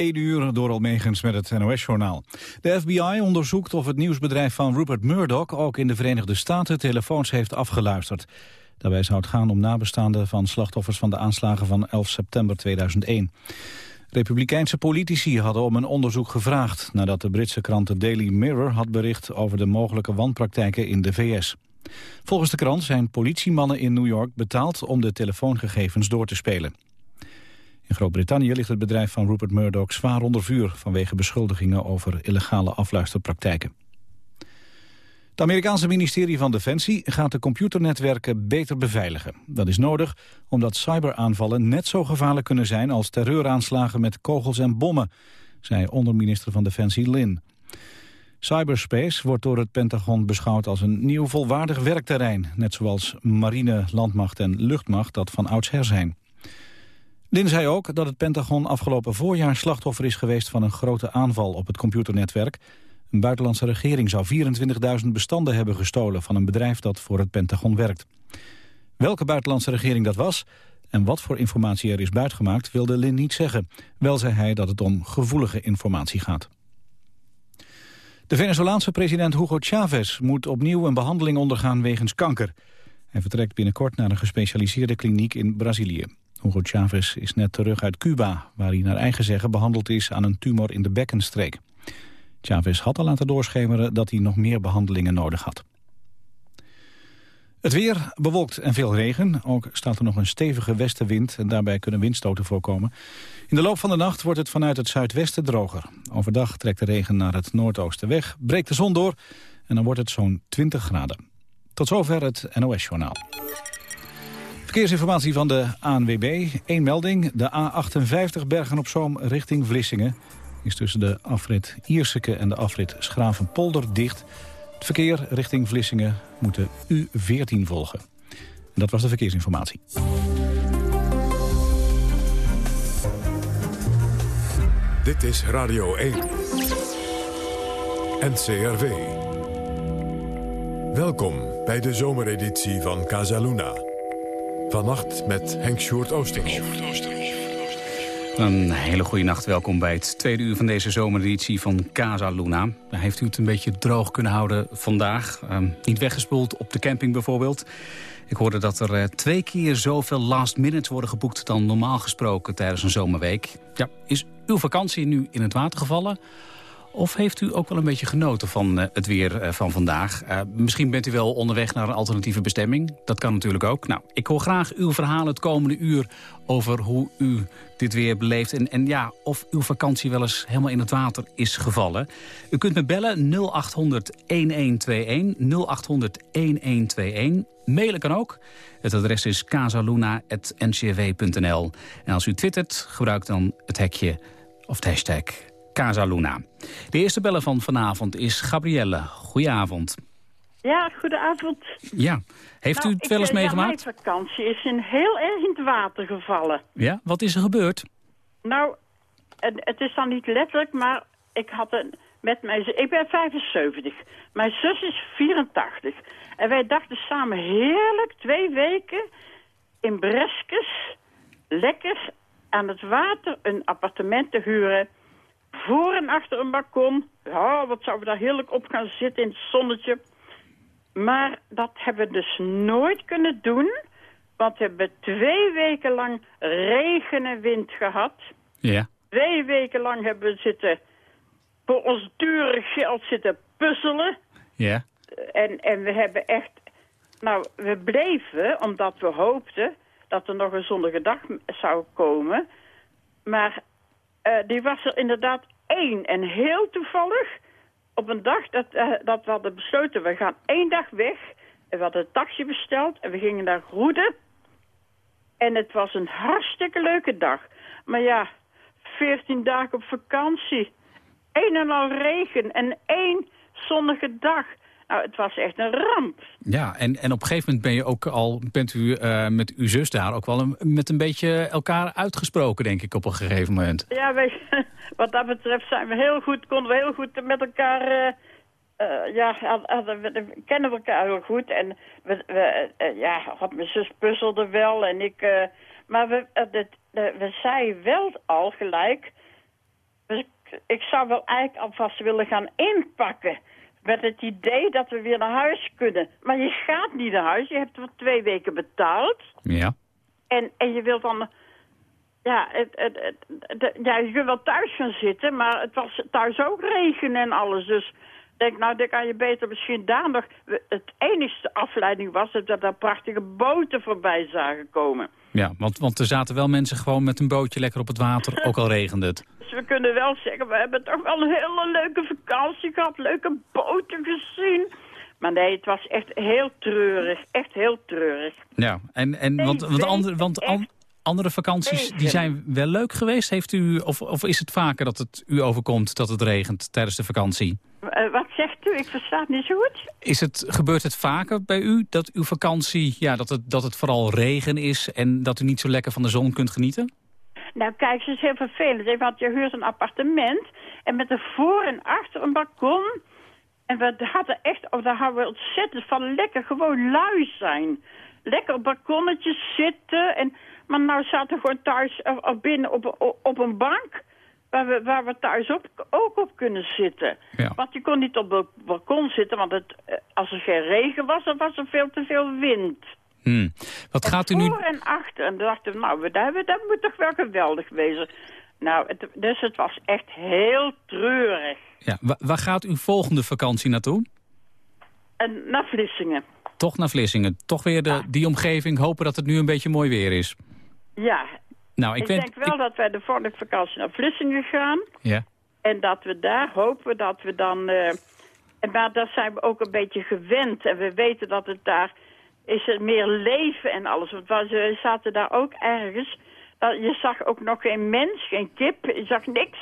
1 uur door Almegens met het NOS-journaal. De FBI onderzoekt of het nieuwsbedrijf van Rupert Murdoch... ook in de Verenigde Staten telefoons heeft afgeluisterd. Daarbij zou het gaan om nabestaanden van slachtoffers van de aanslagen van 11 september 2001. Republikeinse politici hadden om een onderzoek gevraagd... nadat de Britse krant The Daily Mirror had bericht over de mogelijke wanpraktijken in de VS. Volgens de krant zijn politiemannen in New York betaald om de telefoongegevens door te spelen. In Groot-Brittannië ligt het bedrijf van Rupert Murdoch zwaar onder vuur... vanwege beschuldigingen over illegale afluisterpraktijken. Het Amerikaanse ministerie van Defensie gaat de computernetwerken beter beveiligen. Dat is nodig omdat cyberaanvallen net zo gevaarlijk kunnen zijn... als terreuraanslagen met kogels en bommen, zei onderminister van Defensie Lin. Cyberspace wordt door het Pentagon beschouwd als een nieuw volwaardig werkterrein... net zoals marine, landmacht en luchtmacht dat van oudsher zijn. Lin zei ook dat het Pentagon afgelopen voorjaar slachtoffer is geweest van een grote aanval op het computernetwerk. Een buitenlandse regering zou 24.000 bestanden hebben gestolen van een bedrijf dat voor het Pentagon werkt. Welke buitenlandse regering dat was en wat voor informatie er is buitgemaakt wilde Lin niet zeggen. Wel zei hij dat het om gevoelige informatie gaat. De Venezolaanse president Hugo Chavez moet opnieuw een behandeling ondergaan wegens kanker. Hij vertrekt binnenkort naar een gespecialiseerde kliniek in Brazilië. Hugo Chavez is net terug uit Cuba, waar hij naar eigen zeggen behandeld is aan een tumor in de bekkenstreek. Chavez had al laten doorschemeren dat hij nog meer behandelingen nodig had. Het weer bewolkt en veel regen. Ook staat er nog een stevige westenwind en daarbij kunnen windstoten voorkomen. In de loop van de nacht wordt het vanuit het zuidwesten droger. Overdag trekt de regen naar het noordoosten weg, breekt de zon door en dan wordt het zo'n 20 graden. Tot zover het NOS-journaal. Verkeersinformatie van de ANWB. Eén melding. De A58 Bergen-op-Zoom richting Vlissingen... is tussen de afrit Ierseke en de afrit Schravenpolder dicht. Het verkeer richting Vlissingen moet de U14 volgen. En dat was de verkeersinformatie. Dit is Radio 1. NCRV. Welkom bij de zomereditie van Casaluna. Vannacht met Henk Sjoerd Oosterhof. Een hele goede nacht. Welkom bij het tweede uur van deze zomereditie van Casa Luna. Heeft u het een beetje droog kunnen houden vandaag? Ehm, niet weggespoeld op de camping bijvoorbeeld. Ik hoorde dat er uh, twee keer zoveel last minutes worden geboekt... dan normaal gesproken tijdens een zomerweek. Ja, is uw vakantie nu in het water gevallen? Of heeft u ook wel een beetje genoten van uh, het weer uh, van vandaag? Uh, misschien bent u wel onderweg naar een alternatieve bestemming. Dat kan natuurlijk ook. Nou, ik hoor graag uw verhaal het komende uur over hoe u dit weer beleeft. En, en ja, of uw vakantie wel eens helemaal in het water is gevallen. U kunt me bellen 0800-1121, 0800-1121. Mailen kan ook. Het adres is casaluna.ncrw.nl. En als u twittert, gebruik dan het hekje of de hashtag Casa Luna. De eerste bellen van vanavond is Gabrielle. Goedenavond. Ja, goedenavond. Ja, heeft nou, u het wel eens ik, meegemaakt? Ja, mijn vakantie is in heel erg in het water gevallen. Ja, wat is er gebeurd? Nou, het, het is dan niet letterlijk, maar ik had een... Met mijn, ik ben 75. Mijn zus is 84. En wij dachten samen heerlijk twee weken in Breskes, lekker aan het water, een appartement te huren voor en achter een balkon. Ja, wat zouden we daar heerlijk op gaan zitten in het zonnetje. Maar dat hebben we dus nooit kunnen doen. Want we hebben twee weken lang regen en wind gehad. Ja. Twee weken lang hebben we zitten, voor ons dure geld zitten puzzelen. Ja. En, en we hebben echt... Nou, we bleven, omdat we hoopten dat er nog een zonnige dag zou komen. Maar uh, die was er inderdaad één. En heel toevallig, op een dag dat, uh, dat we hadden besloten... we gaan één dag weg. En we hadden een taxi besteld en we gingen naar Roede. En het was een hartstikke leuke dag. Maar ja, veertien dagen op vakantie. Een en al regen en één zonnige dag. Nou, het was echt een ramp. Ja, en, en op een gegeven moment ben je ook al, bent u uh, met uw zus daar ook wel een, met een beetje elkaar uitgesproken, denk ik, op een gegeven moment. Ja, wij, wat dat betreft zijn we heel goed, konden we heel goed met elkaar, uh, uh, ja, we, kennen elkaar heel goed. En we, we ja, had mijn zus puzzelde wel en ik, maar we, we zei wel al gelijk, Dus ik zou wel eigenlijk alvast willen gaan inpakken. Met het idee dat we weer naar huis kunnen. Maar je gaat niet naar huis. Je hebt voor twee weken betaald. Ja. En, en je wilt dan... Ja, het, het, het, ja, je kunt wel thuis gaan zitten, maar het was thuis ook regen en alles. Dus denk, nou, dan kan je beter misschien daar nog... Het enige afleiding was dat er prachtige boten voorbij zagen komen. Ja, want, want er zaten wel mensen gewoon met een bootje lekker op het water, ook al regende het. Dus we kunnen wel zeggen, we hebben toch wel een hele leuke vakantie gehad, leuke boten gezien. Maar nee, het was echt heel treurig, echt heel treurig. Ja, en, en want, want, andere, want andere vakanties die zijn wel leuk geweest. Heeft u, of, of is het vaker dat het u overkomt dat het regent tijdens de vakantie? Uh, wat zegt u? Ik versta het niet zo goed. Is het, gebeurt het vaker bij u dat uw vakantie, ja, dat het, dat het vooral regen is... en dat u niet zo lekker van de zon kunt genieten? Nou kijk, het is heel vervelend. Want je huurt een appartement en met een voor en achter een balkon... En we hadden echt, oh, daar hadden we ontzettend van lekker gewoon lui zijn. Lekker op balkonnetjes zitten. En, maar nou zaten we gewoon thuis of, of binnen op, op, een bank waar we, waar we thuis op, ook op kunnen zitten. Ja. Want je kon niet op het balkon zitten, want het, eh, als er geen regen was, dan was er veel te veel wind. Hmm. Wat en gaat u nu... voor en achter. En dachten we, nou, dat, dat moet toch wel geweldig wezen. Nou, het, dus het was echt heel treurig. Ja, waar gaat uw volgende vakantie naartoe? En naar Vlissingen. Toch naar Vlissingen. Toch weer de, die omgeving, hopen dat het nu een beetje mooi weer is. Ja. Nou, ik, ik weet, denk wel dat wij de volgende vakantie naar Vlissingen gaan. Ja. En dat we daar hopen dat we dan... Uh, maar daar zijn we ook een beetje gewend. En we weten dat het daar is er meer leven en alles. Want we zaten daar ook ergens... Je zag ook nog geen mens, geen kip, je zag niks.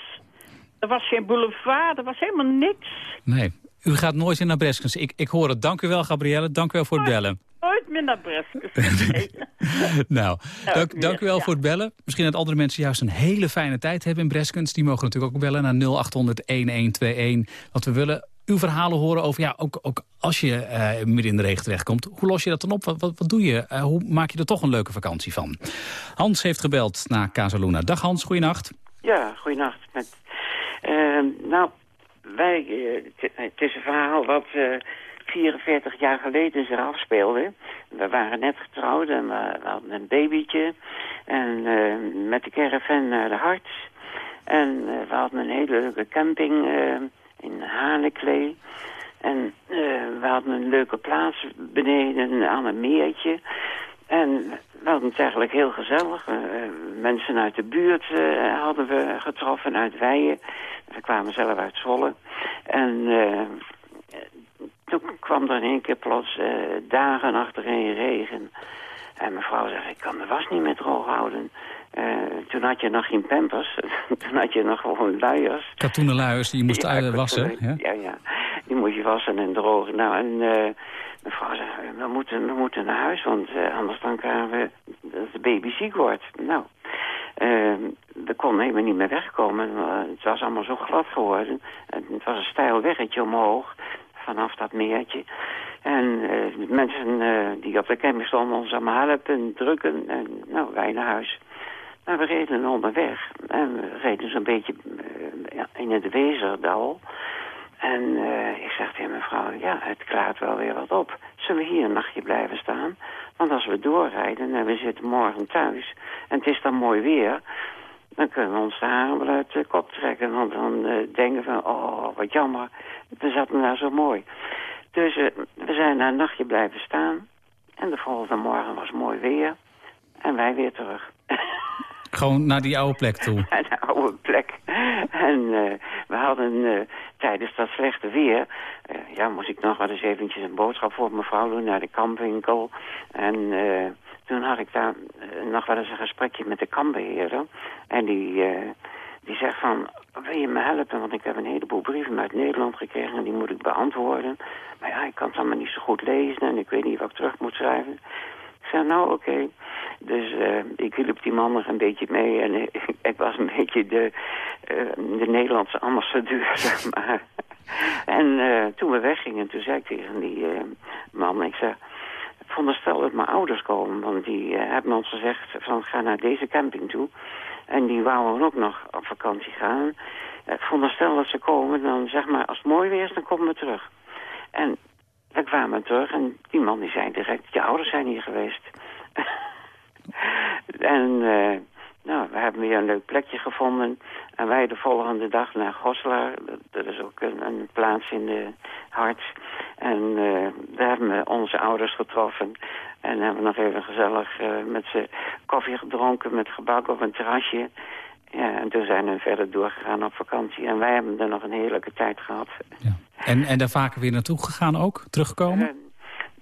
Er was geen boulevard, er was helemaal niks. Nee, u gaat nooit in naar Breskens. Ik, ik hoor het. Dank u wel, Gabrielle. Dank u wel voor het bellen. Nooit meer naar Breskens. nou, dank, dank, u wel voor het bellen. Misschien dat andere mensen juist een hele fijne tijd hebben in Breskens. Die mogen natuurlijk ook bellen naar 0800-1121. Want we willen uw verhalen horen over, ja, ook, ook als je uh, midden in de regen terechtkomt. Hoe los je dat dan op? Wat, wat, wat doe je? Uh, hoe maak je er toch een leuke vakantie van? Hans heeft gebeld naar Casaluna. Dag Hans, goeienacht. Ja, goeienacht. Met, uh, nou, wij, het is een verhaal wat 44 jaar geleden zich afspeelde. We waren net getrouwd en we, hadden een babytje. En met de caravan naar de Harts. En we hadden een hele leuke camping in Haneklee. En we hadden een leuke plaats beneden aan een meertje. En we hadden het eigenlijk heel gezellig. Uh, mensen uit de buurt uh, hadden we getroffen, uit Weijen. We kwamen zelf uit Zwolle. En toen kwam er in één keer plots dagen achtereen regen. En mevrouw zei, ik kan de was niet meer droog houden. Toen had je nog geen pampers. toen had je nog gewoon luiers. Katoenen luiers die je moest ja, wassen. Ja? ja, ja. Die moest je wassen en drogen. Nou, en mevrouw zei, we moeten, we moeten naar huis, want anders dan krijgen we dat de baby ziek wordt. Nou, uh, we konden helemaal niet meer wegkomen. het was allemaal zo glad geworden. het was een steil weggetje omhoog, vanaf dat meertje. En uh, mensen die op de camping stonden ons allemaal helpen, drukken. En nou, wij naar huis. Maar we reden onderweg. En we reden zo'n beetje in het Wezerdal. En uh, ik zeg tegen mevrouw, ja, het klaart wel weer wat op. Zullen we hier een nachtje blijven staan? Want als we doorrijden en we zitten morgen thuis... en het is dan mooi weer... dan kunnen we ons de haren wel uit de kop trekken. Want dan uh, denken we, oh, wat jammer. We zaten daar zo mooi. Dus we zijn daar een nachtje blijven staan. En de volgende morgen was mooi weer. En wij weer terug. Gewoon naar die oude plek toe? Naar de oude plek. En uh, we hadden uh, tijdens dat slechte weer... Uh, ja, moest ik nog wel eens eventjes een boodschap voor mevrouw doen... naar de kampwinkel. En toen had ik daar nog wel eens een gesprekje met de kampbeheerder. En die, die zegt van... Wil je me helpen? Want ik heb een heleboel brieven uit Nederland gekregen... en die moet ik beantwoorden. Maar ja, ik kan het allemaal niet zo goed lezen... en ik weet niet wat ik terug moet schrijven. Zei, nou oké. Dus uh, ik hielp die man nog een beetje mee. En ik, ik was een beetje de, uh, de Nederlandse ambassadeur, zeg maar. En toen we weggingen, toen zei ik tegen die man... Ik zei, veronderstel dat mijn ouders komen. Want die hebben ons gezegd van ga naar deze camping toe. En die wouden ook nog op vakantie gaan. ik veronderstel dat ze komen, dan zeg maar, als het mooi weer is, dan komen we terug. En dan kwamen terug en die man die zei direct, je ouders zijn hier geweest. en uh, nou, we hebben weer een leuk plekje gevonden. En wij de volgende dag naar Goslar. Dat, is ook een, plaats in de hart. En uh, daar hebben we onze ouders getroffen. En hebben nog even gezellig uh, met ze koffie gedronken met gebak op een terrasje. En toen zijn we verder doorgegaan op vakantie. En wij hebben er nog een heerlijke tijd gehad. Ja. En, en daar vaker weer naartoe gegaan ook? Teruggekomen?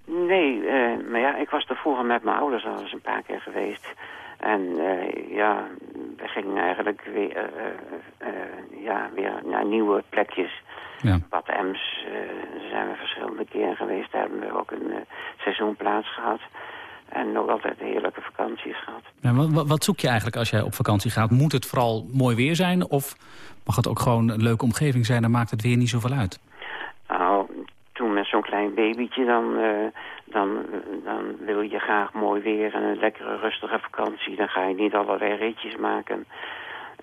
Uh, nee, maar ja, ik was er vroeger met mijn ouders al eens een paar keer geweest. En uh, ja, we gingen eigenlijk weer, ja, weer naar nieuwe plekjes. Ja. Bad Ems zijn we verschillende keren geweest. Daar hebben we ook een seizoenplaats gehad. En ook altijd heerlijke vakanties gehad. Ja, wat, wat, zoek je eigenlijk als jij op vakantie gaat? Moet het vooral mooi weer zijn? Of mag het ook gewoon een leuke omgeving zijn? Dan maakt het weer niet zoveel uit. Nou, toen met zo'n klein babytje, dan, uh, dan, dan wil je graag mooi weer en een lekkere rustige vakantie. Dan ga je niet allerlei ritjes maken.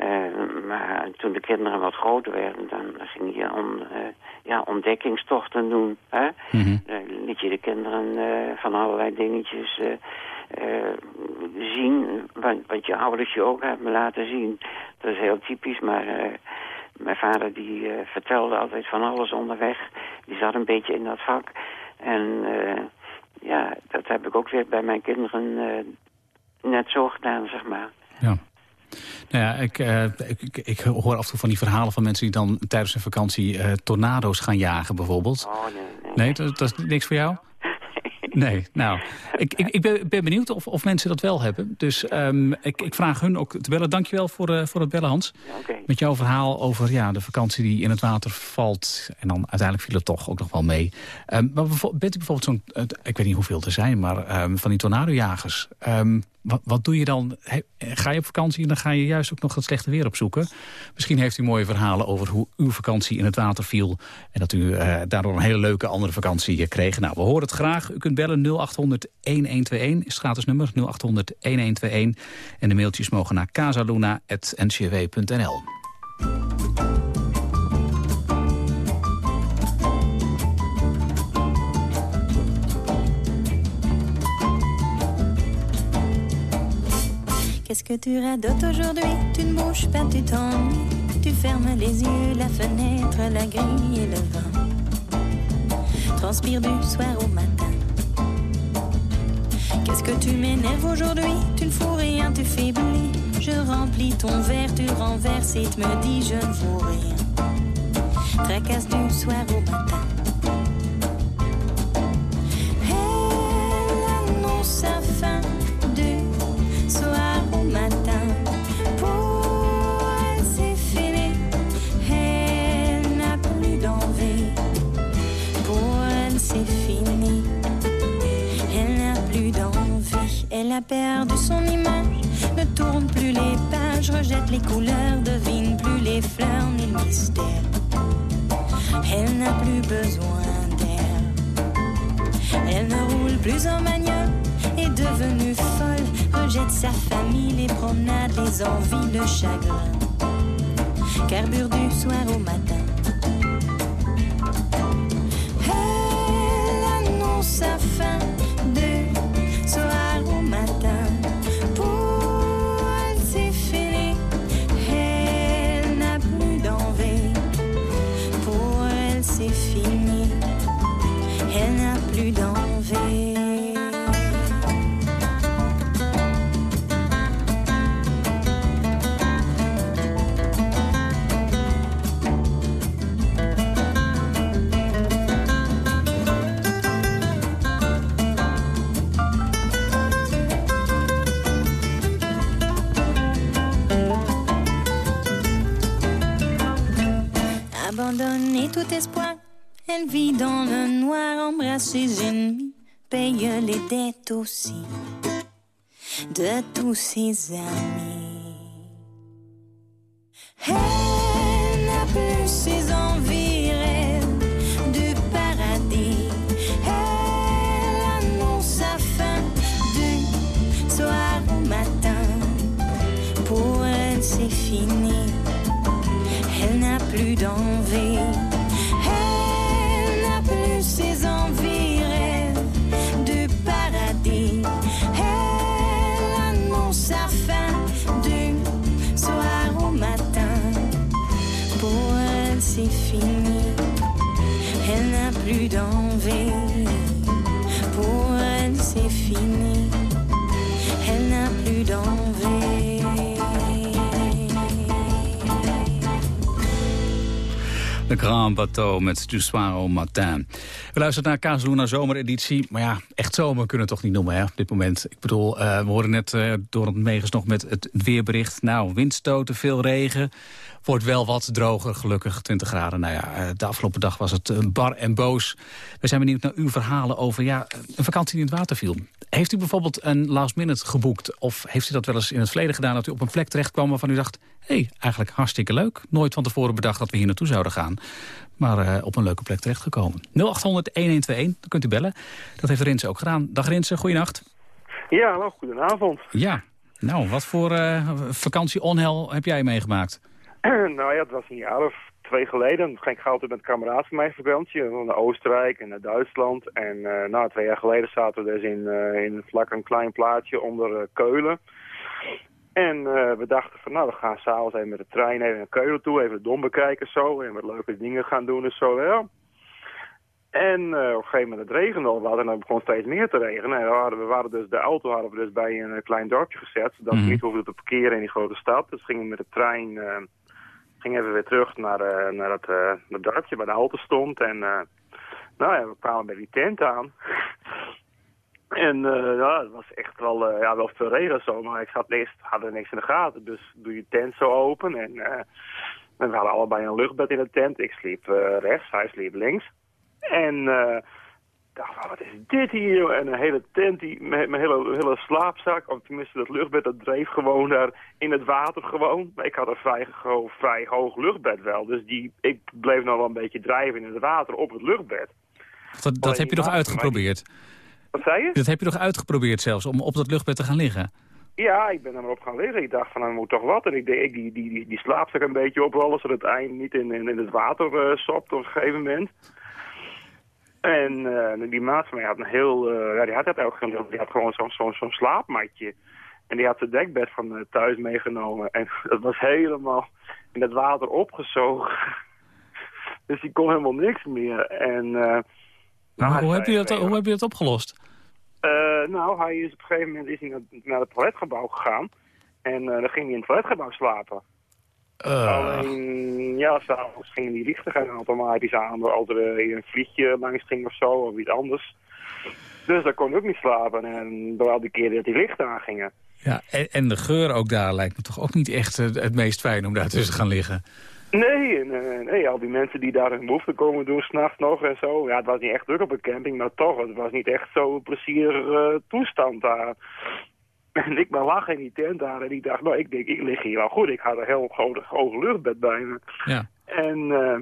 Uh, maar toen de kinderen wat groter werden, dan ging je on, uh, ja, ontdekkingstochten doen. Hè? Mm -hmm. Dan liet je de kinderen van allerlei dingetjes zien, wat, wat, je ouders je ook hebben laten zien. Dat is heel typisch, maar mijn vader die vertelde altijd van alles onderweg. Die zat een beetje in dat vak. En ja, dat heb ik ook weer bij mijn kinderen net zo gedaan, zeg maar. Ja. Nou ja, ik, uh, ik, ik, hoor af en toe van die verhalen van mensen die dan tijdens hun vakantie uh, tornado's gaan jagen bijvoorbeeld. Oh, nee, nee. Nee, dat, dat is niks voor jou? Nee, nou, ik, ik, ik ben, ben, benieuwd of, of mensen dat wel hebben. Dus um, ik, ik, vraag hun ook te bellen. Dankjewel voor, uh, voor het bellen, Hans. Ja, okay. Met jouw verhaal over ja, de vakantie die in het water valt. En dan uiteindelijk viel het toch ook nog wel mee. Um, maar bent u bijvoorbeeld zo'n, ik weet niet hoeveel er zijn, maar um, van die tornadojagers. Wat, wat, doe je dan? Ga je op vakantie en dan ga je juist ook nog het slechte weer opzoeken? Misschien heeft u mooie verhalen over hoe uw vakantie in het water viel... en dat u uh, daardoor een hele leuke andere vakantie kreeg. Nou, we horen het graag. U kunt bellen 0800-1121, is het gratis nummer, 0800-1121. En de mailtjes mogen naar casaluna.ncw.nl. Qu'est-ce que tu radotes aujourd'hui Tu ne bouges pas, tu t'ennuies. Tu fermes les yeux, la fenêtre, la grille et le vent. Transpire du soir au matin. Qu'est-ce que tu m'énerves aujourd'hui? Tu ne fous rien, tu faiblis. Je remplis ton verre, tu renverses et tu me dis je ne vaux rien. Tracasse du soir au matin. Les couleurs, devine plus les fleurs ni le mystère. Elle n'a plus besoin d'air. Elle ne roule plus en manioc, est devenue folle, rejette sa famille, les promenades, les envies, le chagrin. Carbure du soir au matin. Vit dans le noir, embrasse ses ennemis, paye les dettes aussi de tous ses amis. Elle n'a plus ses envies, rêve du paradis. Elle annonce sa fin du soir au matin. Pour elle, c'est fini. Elle n'a plus d'envie. to see Grand Bateau met Du Soir au Matin. We luisteren naar Kazeluna zomereditie. Maar ja, echt zomer kunnen we toch niet noemen hè, op dit moment. Ik bedoel, eh, we horen net eh, door het meegens nog met het weerbericht. Nou, windstoten, veel regen. Wordt wel wat droger, gelukkig 20 graden. Nou ja, eh, de afgelopen dag was het eh, bar en boos. We zijn benieuwd naar uw verhalen over ja, een vakantie die in het water viel. Heeft u bijvoorbeeld een last minute geboekt? Of heeft u dat wel eens in het verleden gedaan... dat u op een plek terecht kwam waarvan u dacht... hé, hey, eigenlijk hartstikke leuk. Nooit van tevoren bedacht dat we hier naartoe zouden gaan. Maar eh, op een leuke plek terechtgekomen. 0800-1121, dan kunt u bellen. Dat heeft Rinse ook gedaan. Dag Rinse, goeienacht. Ja, hallo, goedenavond. Ja, nou, wat voor eh, vakantie-onheil heb jij meegemaakt? nou ja, het was een jaar of twee geleden. Ging ik altijd met kameraden van mijn vakantie. Naar Oostenrijk en naar Duitsland. En eh nou, twee jaar geleden zaten we dus in, eh, in vlak een klein plaatsje onder eh, Keulen. En we dachten van, nou, we gaan s'avonds even met de trein even naar Keulen toe. Even de dom bekijken zo. En wat leuke dingen gaan doen en zo wel. En op een gegeven moment het regende al wat en dan begon steeds meer te regenen. En we, hadden, we waren dus, de auto hadden we dus bij een klein dorpje gezet, zodat Mhm. we niet hoefden te parkeren in die grote stad. Dus gingen we met de trein, gingen even weer terug naar, eh, naar eh, het dorpje waar de auto stond. En eh, nou ja, we kwamen bij die tent aan. En ja, het was echt wel, ja, wel veel regen zo, maar ik zat eerst, hadden niks in de gaten. Dus doe je tent zo open en, en we hadden allebei een luchtbed in de tent. Ik sliep rechts, hij sliep links. En dacht, van, wat is dit hier? joh? En een hele tent, die, mijn, mijn hele, hele slaapzak, of tenminste dat luchtbed, dat dreef gewoon daar in het water gewoon. Maar ik had een vrij, ho- vrij hoog luchtbed wel, dus die, ik bleef nog wel een beetje drijven in het water op het luchtbed. Dat, dat heb je nog uitgeprobeerd? Wat zei je? Dat heb je nog uitgeprobeerd zelfs, om op dat luchtbed te gaan liggen? Ja, ik ben erop gaan liggen. Ik dacht van, er moet toch wat. En ik deed die, die, die, die slaapzak een beetje oprollen, zodat het eind niet in, in, in het water eh sopt op een gegeven moment. En eh, die maat van mij had een heel, eh, ja, die had, dat ook, geen- die had gewoon zo'n zo'n zo'n slaapmatje. En die had zijn dekbed van eh, thuis meegenomen. En dat was helemaal in het water opgezogen. dus die kon helemaal niks meer. En, nou, hoe, heb je dat, hoe heb je dat opgelost? nou, hij is op een gegeven moment is hij naar, naar het toiletgebouw gegaan. En dan ging hij in het toiletgebouw slapen. Alleen, ja, s'avonds ging die lichten automatisch aan. Als er een vliegje langs ging of zo, of iets anders. Dus daar kon hij ook niet slapen. En door al die keren dat die lichten aangingen. ja, en, en de geur ook daar lijkt me toch ook niet echt eh, het meest fijn om daar tussen te gaan liggen. Nee, en, eh, nee, al die mensen die daar hun behoefte komen doen, s'nachts nog en zo. Ja, het was niet echt druk op een camping, maar toch, het was niet echt zo'n plezierige toestand daar. En ik ben lachen in die tent daar en ik dacht, nou, ik denk, ik lig hier wel goed. Ik had een heel groot luchtbed bij me. Ja. En eh,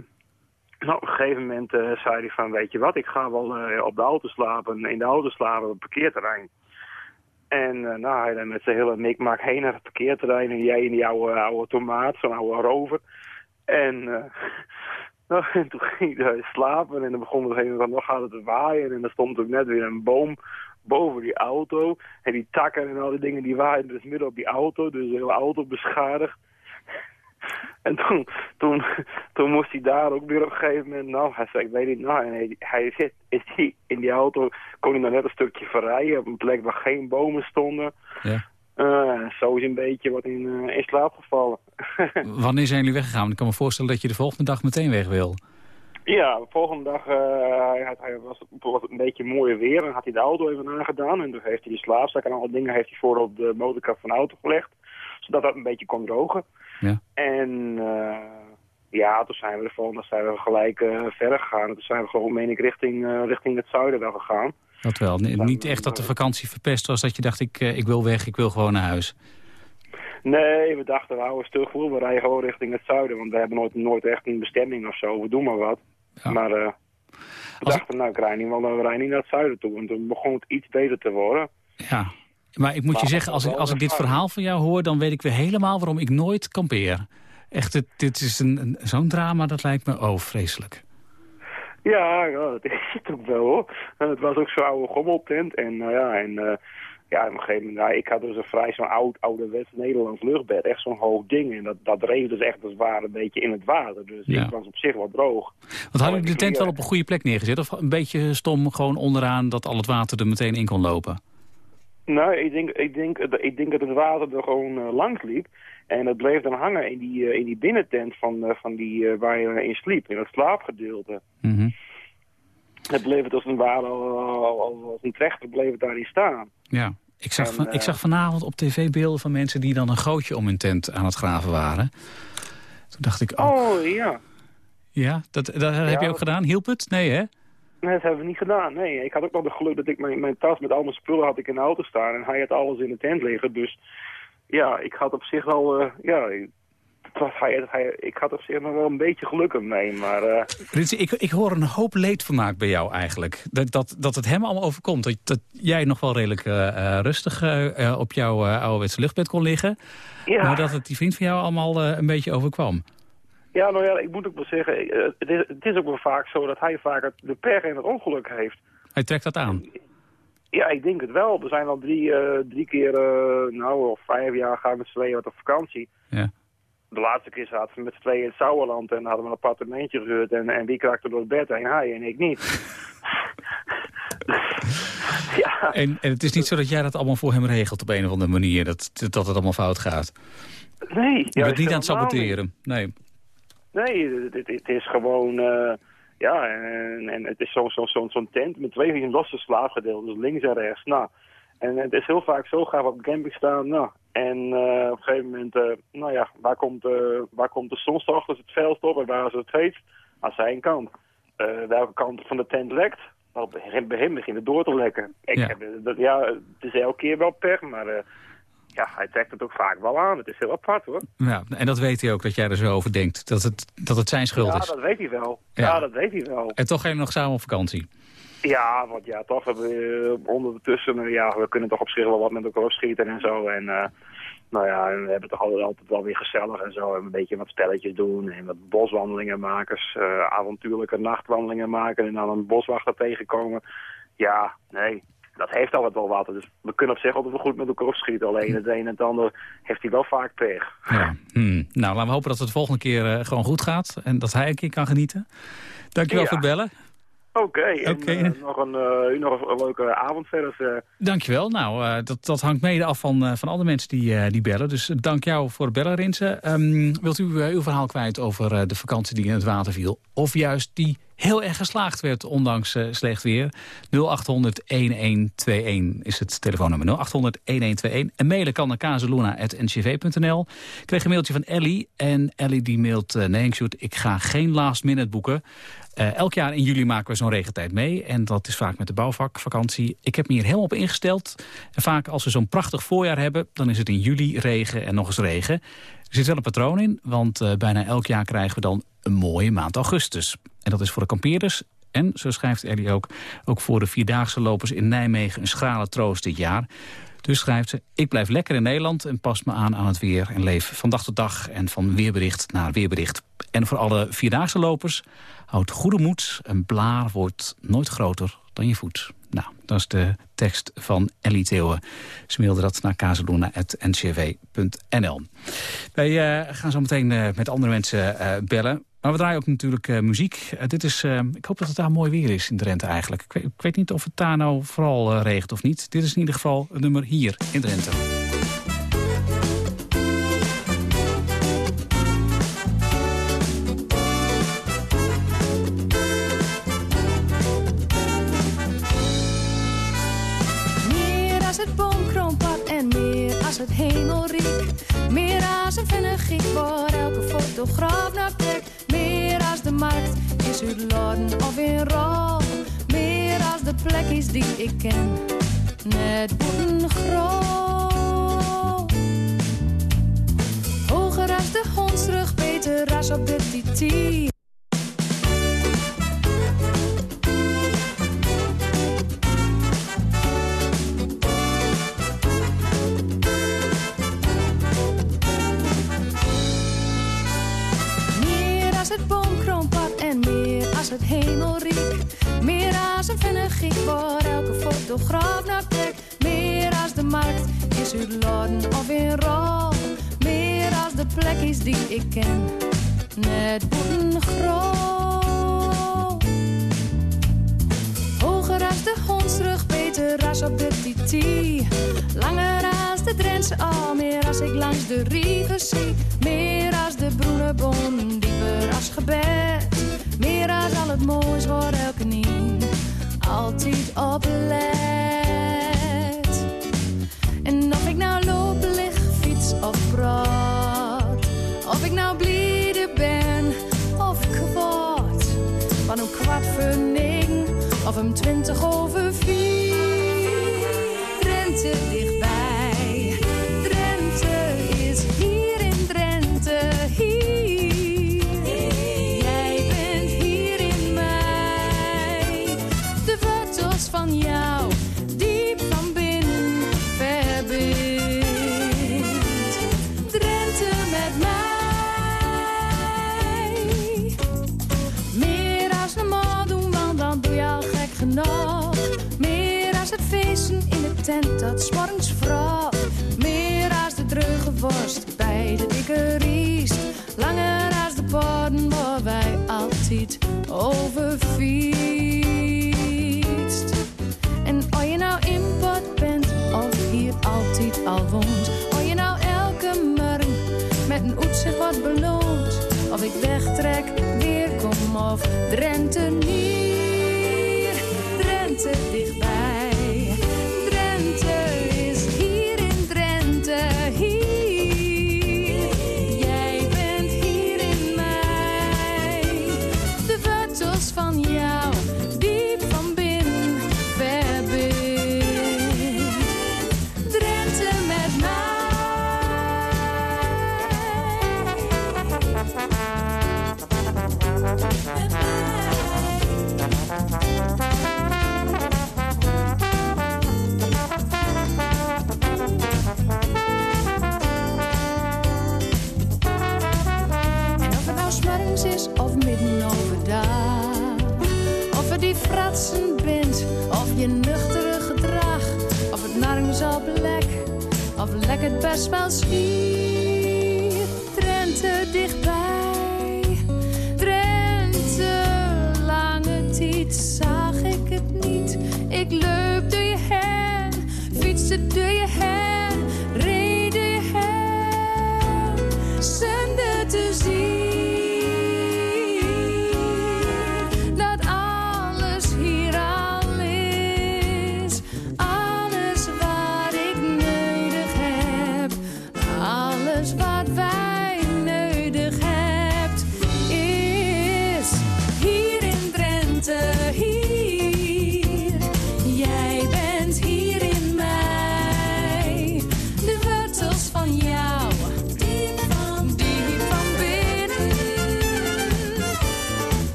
nou, op een gegeven moment eh, zei hij van, weet je wat, ik ga wel eh, op de auto slapen, in de auto slapen op het parkeerterrein. En nou, hij dan met zijn hele mikmak heen naar het parkeerterrein en jij in die oude, oude tomaat, zo'n oude rover. En, nou, en toen ging hij slapen en dan begon het een nog gaat het waaien en er stond ook net weer een boom boven die auto. En die takken en al die dingen die waaien dus midden op die auto, dus de hele auto beschadigd. En toen, toen, toen moest hij daar ook weer op een gegeven moment, nou, hij zei, ik weet niet, nou, en hij, hij zit is die, in die auto, kon hij dan net een stukje verrijden op een plek waar geen bomen stonden. Ja. Eh, zo is een beetje wat in, eh, in slaap gevallen. Wanneer zijn jullie weggegaan? Want Ik kan me voorstellen dat je de volgende dag meteen weg wil. Ja, de volgende dag uh, had, hij was, was een beetje mooi weer en had hij de auto even aangedaan. En toen heeft hij de slaapzak en alle dingen heeft hij voor op de motorkap van de auto gelegd. Zodat dat een beetje kon drogen. Ja. En uh, ja, toen zijn we de volgende dag zijn we gelijk uh, verder gegaan. En toen zijn we gewoon, meen ik, richting, richting het zuiden wel gegaan. Dat wel. Niet echt dat de vakantie verpest was dat je dacht, ik, ik wil weg, ik wil gewoon naar huis. Nee, we dachten, we houden gevoel, we rijden gewoon richting het zuiden. Want we hebben nooit, nooit echt een bestemming of zo, we doen maar wat. Ja. Maar uh, we Als dachten, nou, ik rij niet, wel, we rijden niet naar het zuiden toe. Want toen begon het iets beter te worden. Ja, maar ik moet maar je zeggen, als ik, als ik dit verhaal van jou hoor... dan weet ik weer helemaal waarom ik nooit kampeer. Echt, dit, dit is een, een- zo'n drama, dat lijkt me, oh, vreselijk. Ja, ja, dat is het ook wel hoor. Het was ook zo'n oude gommeltent. En nou ja, en eh, ja, op een gegeven moment, nou, ik had dus een vrij zo'n oud, ouderwets Nederlands luchtbed. Echt zo'n hoog ding. En dat, dat dreef dus echt als het ware een beetje in het water. Dus Ja. ik was op zich wel droog. Want hadden jullie de tent wel op een goede plek neergezet? Of een beetje stom gewoon onderaan dat al het water er meteen in kon lopen? Nou, ik denk, ik denk, ik denk dat het water er gewoon eh, langs liep. En het bleef dan hangen in die, eh, in die binnentent van, eh, van die, waar je in sliep. In het slaapgedeelte. Mhm. Het bleef het als een ware, al- als een trechter bleef het daarin staan. Ja. Ik zag, van, eh, ik zag vanavond op tv beelden van mensen die dan een gootje om hun tent aan het graven waren. Toen dacht ik, oh, Oh, ja. ja, dat, dat heb je ook gedaan? Hielp het? Nee, hè? Nee, dat hebben we niet gedaan. Nee, ik had ook nog de geluk dat ik mijn, mijn tas met al mijn spullen had ik in de auto staan. En hij had alles in de tent liggen. Dus ja, ik had op zich wel... eh, ja, was, hij, hij, ik had op zich nog wel een beetje geluk ermee. Maar Ritsie, ik, ik hoor een hoop leedvermaak bij jou eigenlijk. Dat, dat, dat het hem allemaal overkomt. Dat, dat jij nog wel redelijk eh, eh, rustig op jouw uh, ouderwetse luchtbed kon liggen. ja, Maar dat het die vriend van jou allemaal een beetje overkwam. ja, nou ja, ik moet ook wel zeggen... het, is, het is ook wel vaak zo dat hij vaak het, de pech en het ongeluk heeft. Hij trekt dat aan. Ja, ik denk het wel. We zijn al drie, drie keer, nou, of vijf jaar gaan we met z'n tweeën wat op vakantie. Ja. De laatste keer zaten we met z'n tweeën in het Sauerland en hadden we een appartementje gehuurd. En, en wie kraakte door het bed heen? Hij en ik niet. ja, En, en het is niet zo dat jij dat allemaal voor hem regelt op een of andere manier. Dat, dat het allemaal fout gaat. nee. Je ja, bent niet aan het saboteren. Nee. Nee, het, het- het is gewoon... eh, ja, en, en het is zo'n zo, zo, tent met twee losse slaapgedeelten, dus links en rechts. Nou, en het is heel vaak zo, gaan we op camping staan, nou, en eh, op een gegeven moment, eh, nou ja, waar komt, eh, waar komt de zon 's ochtends het veld op en waar is het heet? Aan zijn kant. Welke kant van de tent lekt? Nou, bij hem, begint het door te lekken. Ik Ja. heb, dat, ja, het is elke keer wel pech, maar ja, hij trekt het ook vaak wel aan. Het is heel apart hoor. Ja, en dat weet hij ook, dat jij er zo over denkt. Dat het, dat het zijn schuld Ja, is. dat weet hij wel. Ja. Ja, dat weet hij wel. En toch gaan jullie nog samen op vakantie. Ja, want ja, toch hebben we eh, ondertussen, ja, we kunnen toch op zich wel wat met elkaar opschieten en zo. En eh, nou ja, en we hebben toch altijd, altijd wel weer gezellig en zo. En een beetje wat spelletjes doen en wat boswandelingen maken, eh, avontuurlijke nachtwandelingen maken en dan een boswachter tegenkomen. Ja, nee, dat heeft altijd wel wat. Dus we kunnen op zich altijd wel goed met elkaar opschieten. Alleen het een en het ander heeft hij wel vaak pech. Ja. Hmm. Nou, laten we hopen dat het de volgende keer gewoon goed gaat. En dat hij een keer kan genieten. Dankjewel Ja. voor het bellen. Oké, en Oké. eh, nog, een, eh, u nog een leuke avond verder. eh. Dankjewel. Nou, dat, dat hangt mede af van, van alle mensen die, die bellen. Dus dank jou voor het bellen, Rinse. Ehm, wilt u uw verhaal kwijt over de vakantie die in het water viel? Of juist die heel erg geslaagd werd, ondanks slecht weer? 0800-1121 is het telefoonnummer. 0800-1121. En mailen kan naar kazeluna.ncv.nl. Ik kreeg een mailtje van Ellie. En Ellie die mailt... Uh, nee, ik ga geen last minute boeken. Uh, elk jaar in juli maken we zo'n regentijd mee. En dat is vaak met de bouwvakvakantie. Ik heb me hier helemaal op ingesteld. En vaak als we zo'n prachtig voorjaar hebben... dan is het in juli regen en nog eens regen. Er zit wel een patroon in, want uh, bijna elk jaar krijgen we dan een mooie maand augustus. En dat is voor de kampeerders en, zo schrijft Ellie ook... ook voor de Vierdaagse lopers in Nijmegen een schrale troost dit jaar... Dus schrijft ze, ik blijf lekker in Nederland en pas me aan aan het weer... en leef van dag tot dag en van weerbericht naar weerbericht. En voor alle Vierdaagse lopers, houd goede moed. Een blaar wordt nooit groter dan je voet. Nou, dat is de tekst van Ellie Theeuwen. Ze mailde dat naar kazeluna.ncv.nl. Wij uh, gaan zo meteen uh, met andere mensen uh, bellen. Maar we draaien ook natuurlijk uh, muziek. Uh, dit is, uh, ik hoop dat het daar mooi weer is in Drenthe eigenlijk. Ik weet, ik weet niet of het daar nou vooral regent of niet. Dit is in ieder geval een nummer hier in Drenthe. Meer als het en meer als het hemelriek. Meer als een vinnigik voor elke fotograaf naar plek. Als de markt uit Lorden of in Rol. Meer als de plekjes die ik ken. Net boeten groot. Hoger als de hondsrug, beter als op de TT. Elke fotograaf naar plek. Meer als de markt is uit Lorden of in Rol. Meer als de plekjes die ik ken. Net boeten groot. Hoger als de hondsrug, beter als op de TT. Langer als de Drentse al, meer als ik langs de rivier zie. Meer als de groene boom, dieper als gebed. Meer als al het moois voor elke nie. Altijd oplet. En of ik nou loop, lig, fiets of praat. Of ik nou bliede ben of kwaad. Van hoe kwart voor negen of om twintig over vier. Van jou, diep van binnen, verbindt. Drenthe met mij. Meer als normaal doen, want dan doe je al gek genoeg. Meer als het feesten in de tent, dat 's morgens vroeg. Meer als de dreuge worst bij de dikke riest. Langer als de porden waar wij altijd over fietst. Al woont. Of je nou elke morgen met een uitzicht wordt beloond. Of ik wegtrek, weer kom of Drenthe niet. Drenthe dichtbij. Lek het best wel schiet.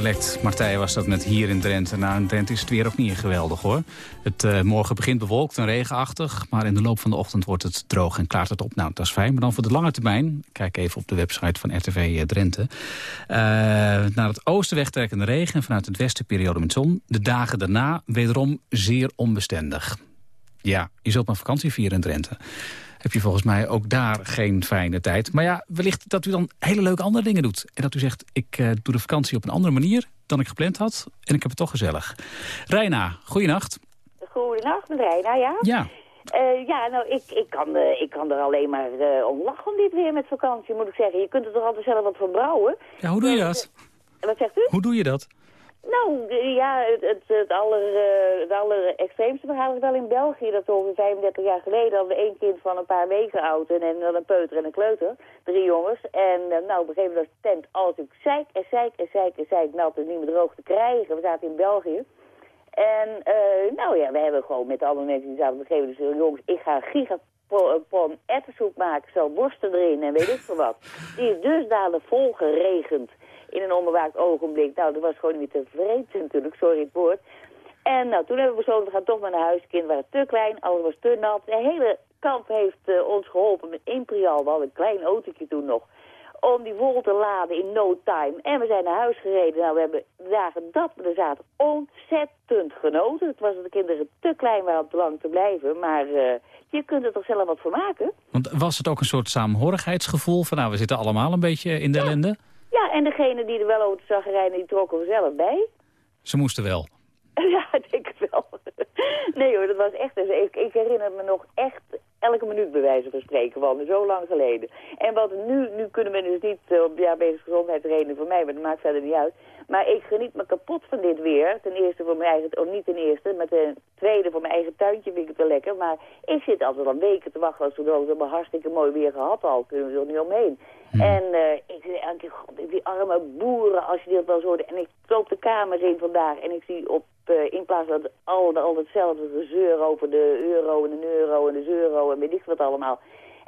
Dialect Martijn was dat met hier in Drenthe. Nou, in Drenthe is het weer ook niet geweldig hoor. Het eh, morgen begint bewolkt en regenachtig. Maar in de loop van de ochtend wordt het droog en klaart het op. Nou, dat is fijn. Maar dan voor de lange termijn. Kijk even op de website van RTV Drenthe. Eh, naar het oosten wegtrekkende regen. En vanuit het westen periode met zon. De dagen daarna wederom zeer onbestendig. Ja, je zult maar vakantie vieren in Drenthe. Heb je volgens mij ook daar geen fijne tijd. Maar ja, wellicht dat u dan hele leuke andere dingen doet. En dat u zegt, ik eh, doe de vakantie op een andere manier dan ik gepland had. En ik heb het toch gezellig. Reina, goeienacht. Goedenacht, met Reina, ja? Ja, Eh, ja, nou, ik, ik, kan, eh, ik kan er alleen maar om lachen om dit weer met vakantie, moet ik zeggen. Je kunt er toch altijd zelf wat voor brouwen. ja hoe doe je dat? Wat zegt u? Hoe doe je dat? Nou, ja, het, het, aller, eh, verhaal is wel in België. Dat over 35 jaar geleden hadden we één kind van een paar weken oud. En, dan een peuter en een kleuter. Drie jongens. En eh, nou, op een gegeven moment was de tent alles ik zeik en zeik en zeik en zeik. Nou, het niet meer droog te krijgen. We zaten in België. En eh, nou ja, we hebben gewoon met alle mensen die zaten op een gegeven moment gezegd, jongens, ik ga gigapon ettensoep maken, zo worsten erin en weet ik veel wat. Die is dusdanig vol geregend in een onbewaakt ogenblik. Nou, dat was gewoon niet te vreten natuurlijk, sorry het woord. En nou, toen hebben we besloten, we gaan toch maar naar huis. Kinderen waren te klein, alles was te nat. De hele kamp heeft eh, ons geholpen met Imperial. We hadden een klein autootje toen nog om die vol te laden in no time. En we zijn naar huis gereden. Nou, we hebben de dagen dat we er zaten ontzettend genoten. Het was dat de kinderen te klein waren om te lang te blijven. Maar eh, je kunt er toch zelf wat voor maken. Want was het ook een soort saamhorigheidsgevoel van nou, we zitten allemaal een beetje in de ellende? Ja, en degene die er wel over zag rijden, die trokken er zelf bij. Ze moesten wel. Ja, ik denk ik wel. Nee hoor, dat was echt... Dus ik, ik herinner me nog echt elke minuut bij wijze van spreken van zo lang geleden. En wat nu, nu kunnen we dus niet uh, op ja, wegens gezondheidsredenen voor mij, maar dat maakt verder niet uit. Maar ik geniet me kapot van dit weer. Ten eerste voor mijn eigen, of niet ten eerste, maar ten tweede voor mijn eigen tuintje vind ik het wel lekker. Maar ik zit altijd al weken te wachten als we het allemaal hartstikke mooi weer gehad al. Kunnen we er niet omheen. En uh, ik zie elke god, die arme boeren, als je dit wel zo hoort. En ik loop de kamer in vandaag en ik zie op, in plaats van al, al hetzelfde gezeur over de euro en de euro en de euro en weet ik wat allemaal.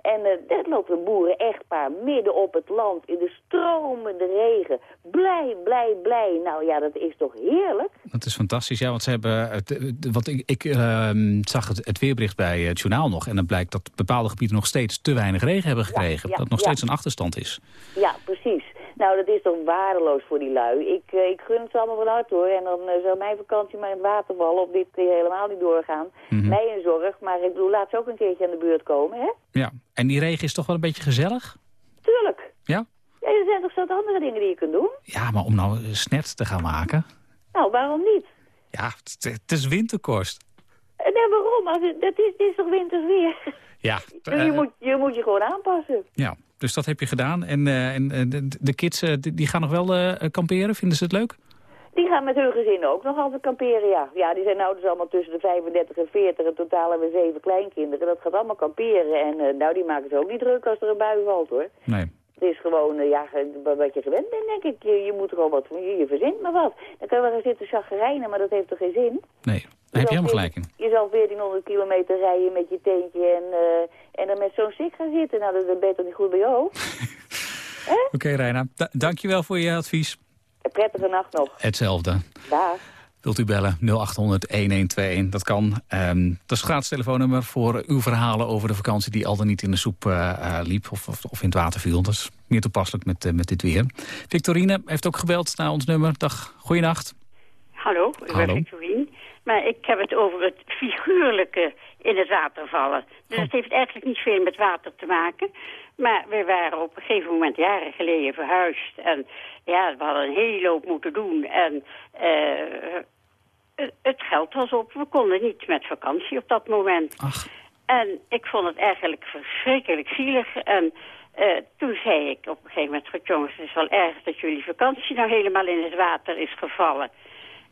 En uh, dat lopen een boeren-echtpaar midden op het land in de stromende regen. Blij, blij, blij. Nou ja, dat is toch heerlijk? Dat is fantastisch, ja, want ze hebben... Het, wat ik ik uh, zag het, het, weerbericht bij het journaal nog... en dan blijkt dat bepaalde gebieden nog steeds te weinig regen hebben gekregen. Ja, ja, dat nog steeds een achterstand is. Ja, precies. Nou, dat is toch waardeloos voor die lui. Ik, uh, ik gun het allemaal van hart hoor. En dan uh, zou mijn vakantie maar in het water vallen of dit uh, helemaal niet doorgaan. Mm -hmm. Mij zorg, maar ik bedoel, laat ze ook een keertje aan de beurt komen, hè? Ja, en die regen is toch wel een beetje gezellig? Tuurlijk. Ja? Ja, er zijn toch zat andere dingen die je kunt doen? Ja, maar om nou snert te gaan maken? Nou, waarom niet? Ja, het, is winterkost. Nee, waarom? Als het, het, is, het is toch wintersweer? Ja. je, moet, je moet je gewoon aanpassen. Ja, dus dat heb je gedaan. En, uh, en de, de, kids uh, die, gaan nog wel uh, kamperen? Vinden ze het leuk? Die gaan met hun gezin ook nog altijd kamperen, ja. Ja, die zijn nou dus allemaal tussen de 35 en 40. En totaal hebben we zeven kleinkinderen. Dat gaat allemaal kamperen. En nou, die maken ze ook niet druk als er een bui valt, hoor. Nee. Het is gewoon, ja, wat je gewend bent, denk ik. Je, je moet gewoon wat, je, je verzint maar wat. Dan kan je wel gaan zitten chagrijnen, maar dat heeft toch geen zin? Nee, daar heb je helemaal gelijk in. Je zal 1400 kilometer rijden met je teentje en, uh, en dan met zo'n sik gaan zitten. Nou, dat ben je toch niet goed bij jou? Oké, okay, Reina. Da dankjewel voor je advies. Een prettige nacht nog. Hetzelfde. Dag. Wilt u bellen 0800-1121, dat kan. Um, dat is het gratis telefoonnummer voor uw verhalen over de vakantie... die al dan niet in de soep uh, uh, liep of, of, of, in het water viel. Dat is meer toepasselijk met, uh, met dit weer. Victorine heeft ook gebeld naar ons nummer. Dag, goeienacht. Hallo, ik ben Hallo. Victorine. Maar ik heb het over het figuurlijke in het water vallen. Dus het heeft eigenlijk niet veel met water te maken. Maar we waren op een gegeven moment jaren geleden verhuisd. En ja, we hadden een hele hoop moeten doen. En uh, het geld was op. We konden niet met vakantie op dat moment. Ach. En ik vond het eigenlijk verschrikkelijk zielig. En uh, toen zei ik op een gegeven moment... "Goed, jongens, het is wel erg dat jullie vakantie nou helemaal in het water is gevallen.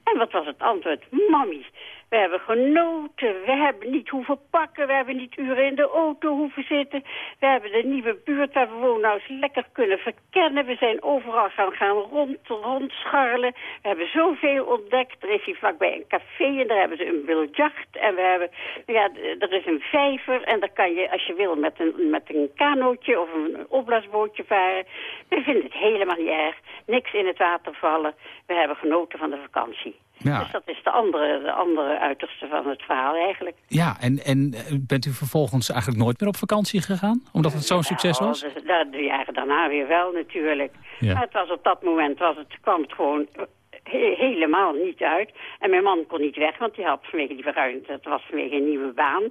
En wat was het antwoord? Mammy, we hebben genoten. We hebben niet hoeven pakken. We hebben niet uren in de auto hoeven zitten. We hebben de nieuwe buurt waar we wonen nou eens lekker kunnen verkennen. We zijn overal gaan, gaan rond, rondscharrelen. We hebben zoveel ontdekt. Er is hier vlakbij een café en daar hebben ze een biljart. En we hebben, ja, er is een vijver. En daar kan je, als je wil, met een, met een kanootje of een opblaasbootje varen. We vinden het helemaal niet erg. Niks in het water vallen. We hebben genoten van de vakantie. Ja. Dus dat is de andere, de andere uiterste van het verhaal eigenlijk. Ja, en, en eh, bent u vervolgens eigenlijk nooit meer op vakantie gegaan? Omdat het zo'n succes Ja, was? dus de, de jaren daarna weer wel natuurlijk. Ja. Maar het was op dat moment was het, kwam het gewoon he- helemaal niet uit. En mijn man kon niet weg, want die had vanwege die verruimd. Het was vanwege een nieuwe baan.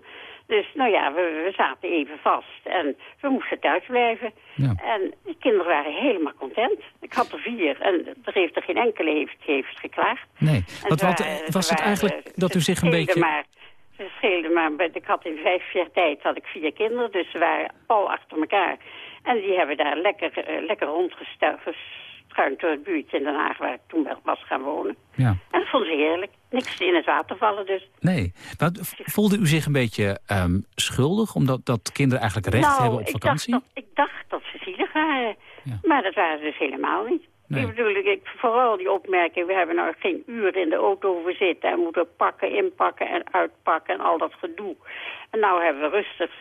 Dus nou ja, we, we zaten even vast en we moesten thuis blijven. Ja. En de kinderen waren helemaal content. Ik had er vier en er heeft er geen enkele heeft, heeft geklaagd. Nee. Wat, wat, waren- was het waren- eigenlijk dat u zich een beetje... Maar, ze scheelden maar, ik had in vijf jaar tijd had ik vier kinderen, dus ze waren al achter elkaar. En die hebben daar lekker, eh, lekker schuin door het buurtje in Den Haag waar ik toen wel was gaan wonen. Ja. En dat vonden ze heerlijk. Niks in het water vallen dus. Nee. Maar voelde u zich een beetje ehm, schuldig... omdat dat kinderen eigenlijk recht nou, hebben op vakantie? Ik dacht, dat, ik dacht dat ze zielig waren. Maar dat waren ze dus helemaal niet. Ik bedoel, ik, vooral die opmerking, we hebben nou geen uur in de auto over zitten... en moeten pakken, inpakken en uitpakken en al dat gedoe. En nou hebben we rustig...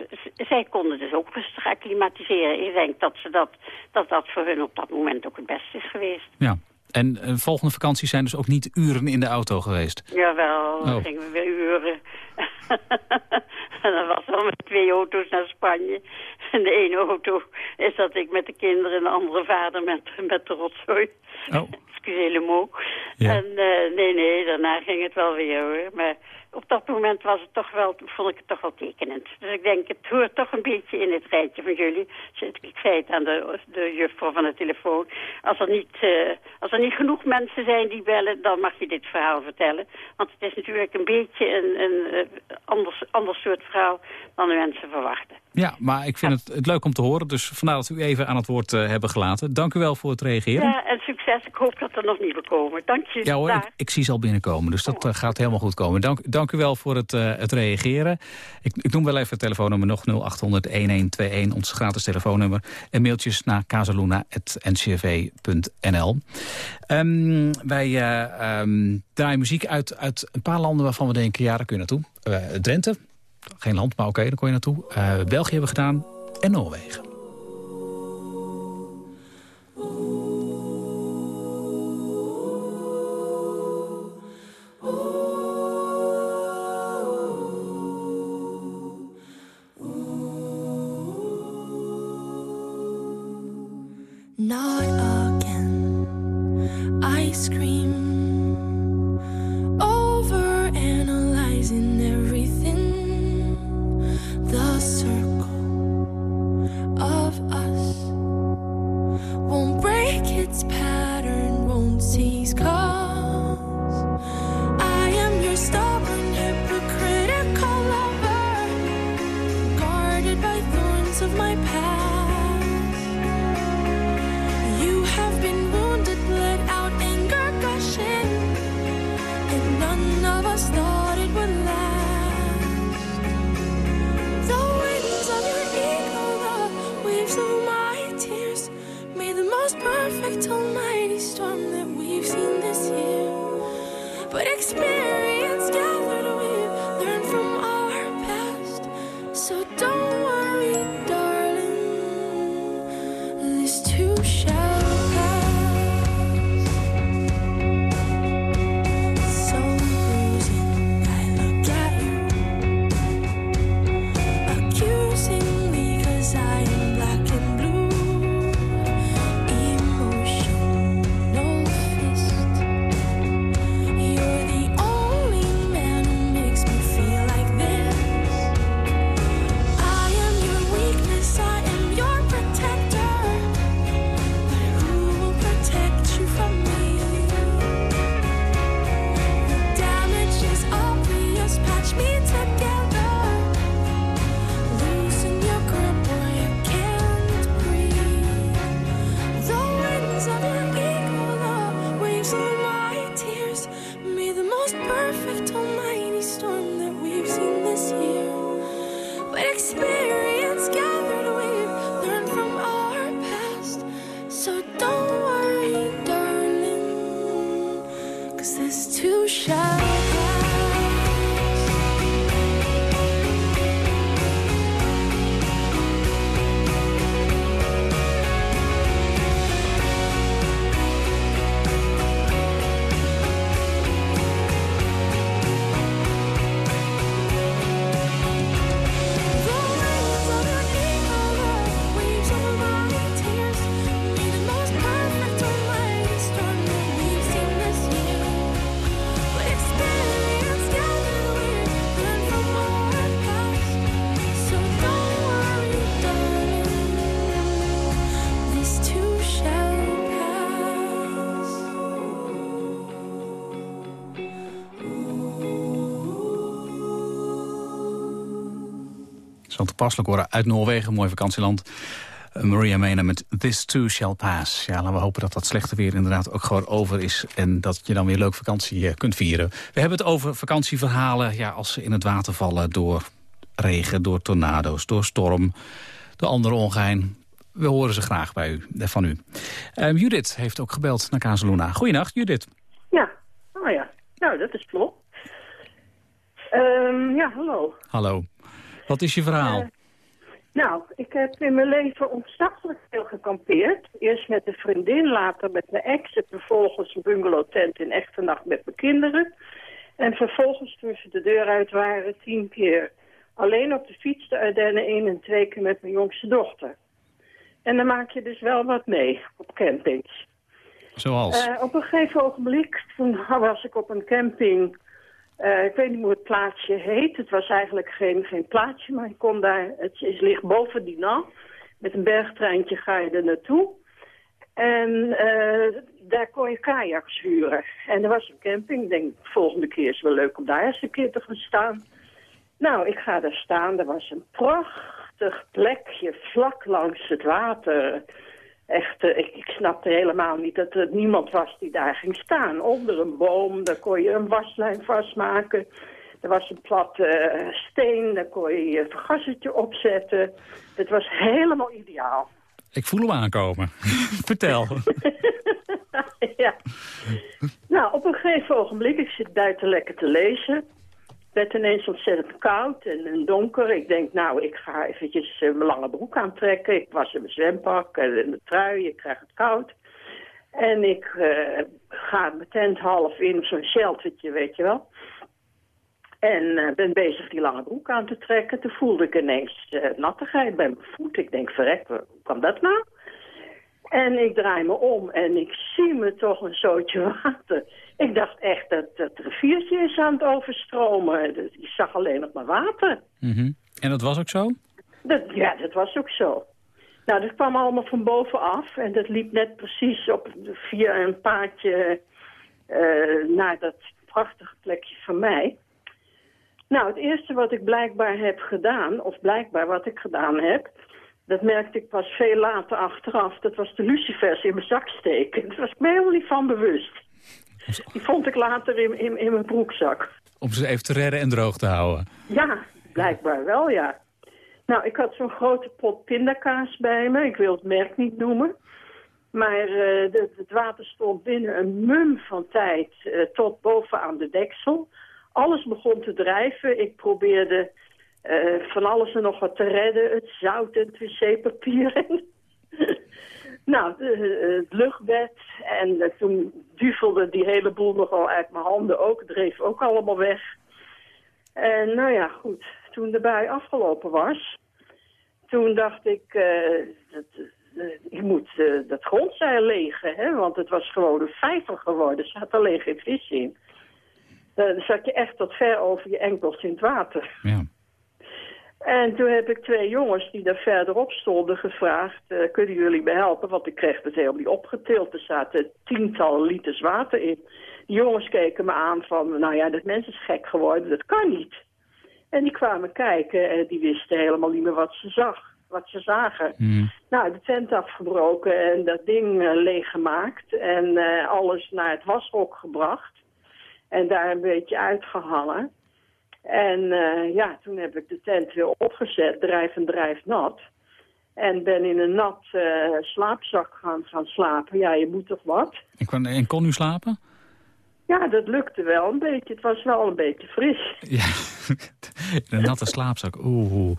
Zij konden dus ook rustig acclimatiseren. Ik denk dat, ze dat, dat dat voor hun op dat moment ook het beste is geweest. Ja. En uh, volgende vakanties zijn dus ook niet uren in de auto geweest? Jawel, dan Oh. gingen we weer uren. en dan was wel met twee auto's naar Spanje. En de ene auto is dat ik met de kinderen en de andere vader met, met de rotzooi. Oh. Le mot. Ja. En eh, nee, nee, daarna ging het wel weer hoor. Maar dat moment was het toch wel, vond ik het toch wel tekenend. Dus ik denk, het hoort toch een beetje in het rijtje van jullie. Ik zei het aan de, de juffrouw van de telefoon. Als er, niet, eh, als er niet genoeg mensen zijn die bellen, dan mag je dit verhaal vertellen. Want het is natuurlijk een beetje een, een eh, anders, ander soort verhaal dan de mensen verwachten. Ja, maar ik vind het, het leuk om te horen. Dus vandaar dat we u even aan het woord eh, hebben gelaten. Dank u wel voor het reageren. Ja, en succes. Ik hoop dat er nog nieuwe komen. Dank je. Ja hoor, ik, ik zie ze al binnenkomen, dus dat eh, gaat helemaal goed komen. Dank, dank u wel voor het, eh, het reageren. Ik, ik noem wel even het telefoonnummer nog 0800-1121, ons gratis telefoonnummer. En mailtjes naar casaluna.ncv.nl. Ehm, wij ehm, draaien muziek uit, uit een paar landen waarvan we denken, ja, daar kun je naartoe. Drenthe, geen land, maar oké, daar kon je naartoe. Eh, België hebben gedaan en Noorwegen. Not again. I scream perfect, almighty storm that we've seen this year. But experience toepasselijk horen uit Noorwegen, mooi vakantieland. Eh, Maria Mena met This Too Shall Pass. Ja, laten we hopen dat dat slechte weer inderdaad ook gewoon over is... en dat je dan weer leuk vakantie eh, kunt vieren. We hebben het over vakantieverhalen ja, als ze in het water vallen... door regen, door tornado's, door storm, door andere ongein. We horen ze graag bij u, eh, van u. Eh, Judith heeft ook gebeld naar Kazeluna. Goedenacht, Judith. Ja, oh ja. Nou, dat is vlot. Ehm, ja, hallo. Hallo. Wat is je verhaal? Eh, nou, ik heb in mijn leven ontzaglijk veel gekampeerd. Eerst met een vriendin, later met mijn ex. En vervolgens een bungalowtent in echte nacht met mijn kinderen. En vervolgens, toen ze de deur uit waren, tien keer alleen op de fiets de Ardennen in en twee keer met mijn jongste dochter. En dan maak je dus wel wat mee op campings. Zoals? Eh, op een gegeven ogenblik, toen was ik op een camping... eh, ik weet niet hoe het plaatsje heet. Het was eigenlijk geen, geen plaatsje, maar ik kon daar... Het is, ligt boven Dinan. Met een bergtreintje ga je er naartoe. En eh, daar kon je kajaks huren. En er was een camping. Ik denk, de volgende keer is wel leuk om daar eens een keer te gaan staan. Nou, ik ga daar staan. Er was een prachtig plekje vlak langs het water. Echt, eh, ik, ik snapte helemaal niet dat er niemand was die daar ging staan. Onder een boom, daar kon je een waslijn vastmaken. Er was een plat eh, steen, daar kon je je vergassetje opzetten. Het was helemaal ideaal. Ik voel hem aankomen. Vertel. ja. Nou, op een gegeven ogenblik, ik zit buiten lekker te lezen. Werd ineens ontzettend koud en, donker. Ik denk, nou, ik ga eventjes eh, mijn lange broek aantrekken. Ik was in mijn zwempak en mijn trui, ik krijg het koud. En ik eh, ga mijn tent half in, zo'n sheltertje, weet je wel. En eh, ben bezig die lange broek aan te trekken. Toen voelde ik ineens eh, nattigheid bij mijn voet. Ik denk, verrek, hoe kan dat nou? En ik draai me om en ik zie me toch een zootje water. Ik dacht echt dat het riviertje is aan het overstromen. Dus Ik zag alleen nog maar water. Mhm. En dat was ook zo? Dat, ja, dat was ook zo. Nou, dat kwam allemaal van bovenaf. En dat liep net precies op, via een paadje eh, naar dat prachtige plekje van mij. Nou, het eerste wat ik blijkbaar heb gedaan, of blijkbaar wat ik gedaan heb... dat merkte ik pas veel later achteraf. Dat was de lucifers in mijn zak steken. Daar was ik me helemaal niet van bewust. Die vond ik later in, in, in mijn broekzak. Om ze even te redden en droog te houden. Ja, blijkbaar wel, ja. Nou, ik had zo'n grote pot pindakaas bij me. Ik wil het merk niet noemen. Maar eh, de- het water stond binnen een mum van tijd eh, tot bovenaan de deksel. Alles begon te drijven. Ik probeerde eh, van alles en nog wat te redden. Het zout en het wc-papier. nou, de- het luchtbed. En eh, toen duvelde die hele boel nogal uit mijn handen ook. Dreef ook allemaal weg. En nou ja, goed. Toen de bui afgelopen was, toen dacht ik, eh, dat, eh, ik moet eh, dat grondzeil legen, hè, want het was gewoon een vijver geworden. Er zat alleen geen vis in. Eh, dan zat je echt tot ver over je enkels in het water. Ja. En toen heb ik twee jongens die daar verderop stonden gevraagd... eh, kunnen jullie me helpen? Want ik kreeg het helemaal niet opgetild. Er zaten tientallen liters water in. Die jongens keken me aan van... nou ja, dat mens is gek geworden, dat kan niet. En die kwamen kijken en die wisten helemaal niet meer wat ze zag. Wat ze zagen. Nou, de tent afgebroken en dat ding eh, leeggemaakt. En eh, alles naar het washok gebracht. En daar een beetje uitgehangen. En eh, ja, toen heb ik de tent weer opgezet, drijf en drijf nat. En ben in een nat eh, slaapzak gaan, gaan slapen. Ja, je moet toch wat? En kon, en kon u slapen? Ja, dat lukte wel een beetje. Het was wel een beetje fris. Ja, een natte slaapzak. Oeh. oeh.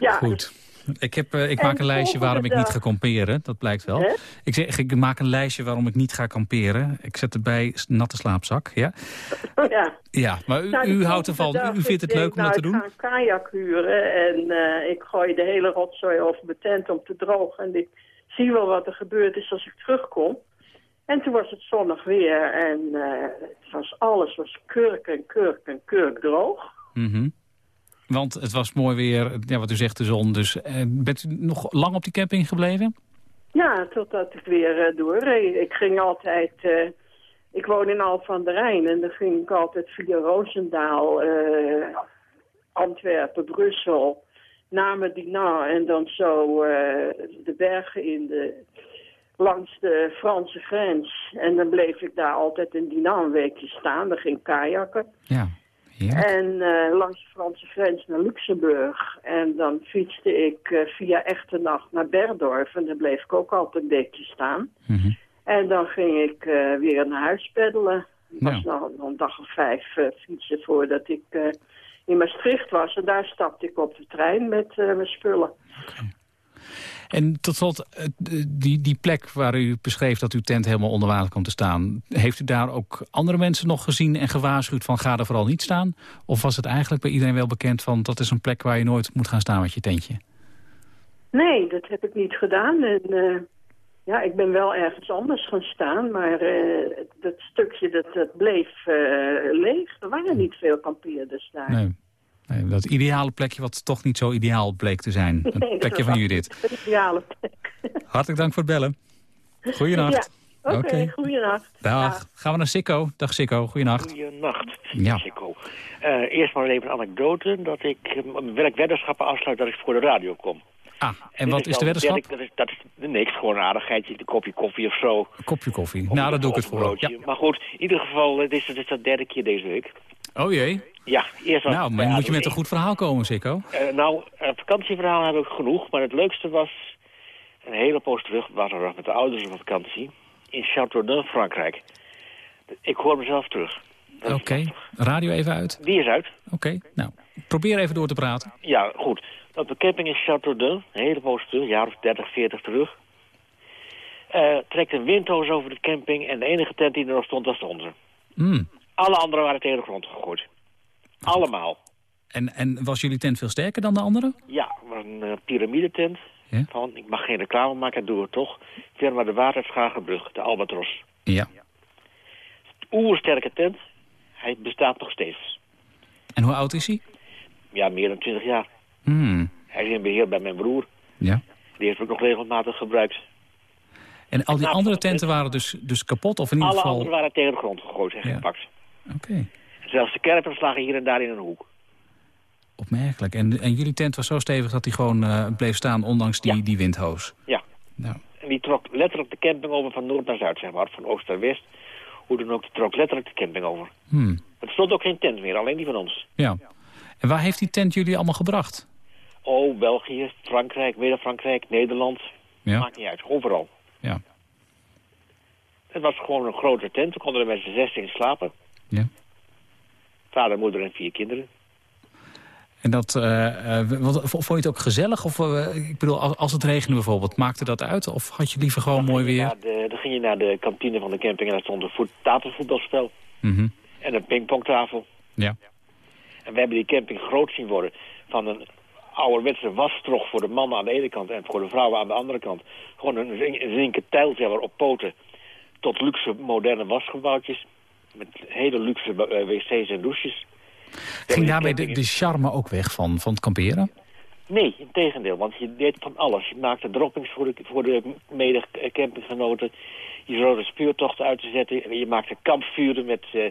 Ja, Goed. Ik, heb, eh, ik En maak een lijstje waarom ik niet ga kamperen. Dat blijkt wel. Ik, zeg, ik maak een lijstje waarom ik niet ga kamperen. Ik zet erbij natte slaapzak. Ja, ja. ja maar u, Nou, u houdt ervan. U vindt het leuk om dat te nou, doen? Ik ga een kajak huren en eh, ik gooi de hele rotzooi over mijn tent om te drogen. En ik zie wel wat er gebeurd is als ik terugkom. En toen was het zonnig weer en eh, het was, alles was kurk en kurk en kurk droog. Mhm. Want het was mooi weer, ja, wat u zegt, de zon. Dus eh, bent u nog lang op die camping gebleven? Ja, totdat ik weer eh, doorreed. Ik ging altijd... eh, ik woon in Al van der Rijn en dan ging ik altijd via Roosendaal, Antwerpen, Brussel, namen Dinan en dan zo de bergen in de, langs de Franse grens. En dan bleef ik daar altijd in Dinan een weekje staan. Dan ging kajakken. Ja. En eh, langs de Franse grens naar Luxemburg. En dan fietste ik eh, via Echternacht naar Berdorf. En daar bleef ik ook altijd een beetje staan. Mhm. En dan ging ik eh, weer naar huis peddelen. Ik was nog, nog een dag of vijf fietsen voordat ik in Maastricht was. En daar stapte ik op de trein met mijn spullen. En tot slot, eh, die, die plek waar u beschreef dat uw tent helemaal onder water komt te staan... heeft u daar ook andere mensen nog gezien en gewaarschuwd van ga er vooral niet staan? Of was het eigenlijk bij iedereen wel bekend van dat is een plek waar je nooit moet gaan staan met je tentje? Nee, dat heb ik niet gedaan. En eh, ja, ik ben wel ergens anders gaan staan. Maar eh, dat stukje, dat, dat bleef leeg. Er waren niet veel kampeerders daar. Nee. Nee. Dat ideale plekje wat toch niet zo ideaal bleek te zijn. Het Nee, dat plekje van Judith. Het ideale plek. Hartelijk dank voor het bellen. Goeienacht. Ja, oké, Oké. goeienacht. Dag. Gaan we naar Sikko. Dag Sikko, goeienacht. Goeienacht, Ja. Sikko. Eh, eerst maar even een anekdote. Dat ik eh, mijn werkweddenschappen afsluit dat ik voor de radio kom. Ah, en Dit wat is de weddenschap? Dat is, dat is niks, gewoon een aardigheidje, een kopje koffie of zo. Een kopje koffie. Of nou, daar doe ik het voor. Ja. Maar goed, in ieder geval, eh, dit is, dit is de derde keer deze week. Oh jee. Ja, eerst was Nou, maar moet je met een goed verhaal komen, Sikko. Eh, nou, vakantieverhaal heb ik genoeg, maar het leukste was... een hele poos terug, we nog met de ouders op vakantie... in Châteauneuf, Frankrijk. Ik hoor mezelf terug. Oké, radio even uit. Die is uit. Oké, nou, probeer even door te praten. Ja, goed. Op de camping in Châteauneuf, een hele poos terug, een jaar of 30, 40 terug... eh, trekt een windhoos over de camping en de enige tent die er nog stond, was de onze. Hmm. Alle anderen waren tegen de grond gegooid. Allemaal. En, en was jullie tent veel sterker dan de andere? Ja, het was een uh, piramidetent. Ja. Van, ik mag geen reclame maken, doe het toch. Firma de Waterschagenbrug, de Albatros. Ja. Oersterke tent. Hij bestaat nog steeds. En hoe oud is hij? Ja, meer dan 20 jaar. Hmm. Hij is in beheer bij mijn broer. Ja. Die heeft ook nog regelmatig gebruikt. En al die andere tenten waren dus, dus kapot? Of in ieder Alle geval... anderen waren tegen de grond gegooid en Ja. gepakt. Oké, Zelfs de kerpers lagen hier en daar in een hoek. opmerkelijk. En, en jullie tent was zo stevig dat hij gewoon eh, bleef staan ondanks die, die windhoos? Ja. Nou. En die trok letterlijk de camping over van noord naar zuid, zeg maar. Van oost naar west. Hoe dan ook, die trok letterlijk de camping over. Hmm. Er stond ook geen tent meer, alleen die van ons. Ja. En waar heeft die tent jullie allemaal gebracht? Oh, België, Frankrijk, Neder-Frankrijk, Nederland. Ja. Maakt niet uit, overal. Ja. Het was gewoon een grote tent. We konden er met z'n zestien slapen. Ja. Vader, moeder en vier kinderen. En dat, wat, v- vond je het ook gezellig? Of, eh, ik bedoel, als, als het regende bijvoorbeeld, maakte dat uit? Of had je liever gewoon mooi weer? De, dan ging je naar de kantine van de camping en daar stond een voet, tafelvoetbalspel. Mhm. En een pingpongtafel. Ja. En we hebben die camping groot zien worden. Van een ouderwetse wasstrog voor de mannen aan de ene kant en voor de vrouwen aan de andere kant. Gewoon een zinken tijlzeller op poten. Tot luxe moderne wasgebouwtjes. Met hele luxe eh, wc's en douches. Ging daarbij de, de charme ook weg van, van het kamperen? Nee, in tegendeel, want je deed van alles. Je maakte droppings voor de, voor de mede-campinggenoten. Je zorgde speurtochten uit te zetten. Je maakte kampvuren met eh,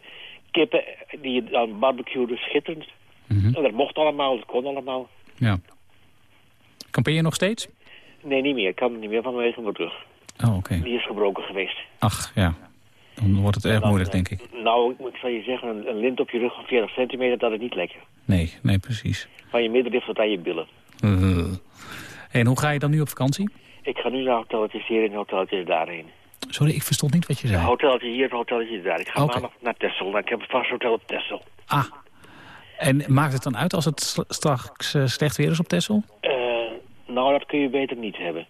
kippen die je dan barbecuede, schitterend. Mhm. En dat mocht allemaal, dat kon allemaal. Ja. Kampeer je nog steeds? Nee, niet meer. Ik kan niet meer vanwege mijn rug. Oh, oké. Die is gebroken geweest. Ach, ja. Dan wordt het erg moeilijk, denk ik. Nou, ik, ik zal je zeggen, een, een lint op je rug van 40 centimeter, dat is niet lekker. Nee, nee, precies. Van je middenrif tot aan je billen. Uh. En hoe ga je dan nu op vakantie? Ik ga nu naar hotelletjes hier en hotelletjes daarheen. Sorry, ik verstond niet wat je Een zei. hotelletje hier, een hotelletje daar. Ik ga Oké. maandag naar Texel. Ik heb een vast hotel op Texel. Ah. En maakt het dan uit als het straks eh, slecht weer is op Texel? Eh, nou, dat kun je beter niet hebben.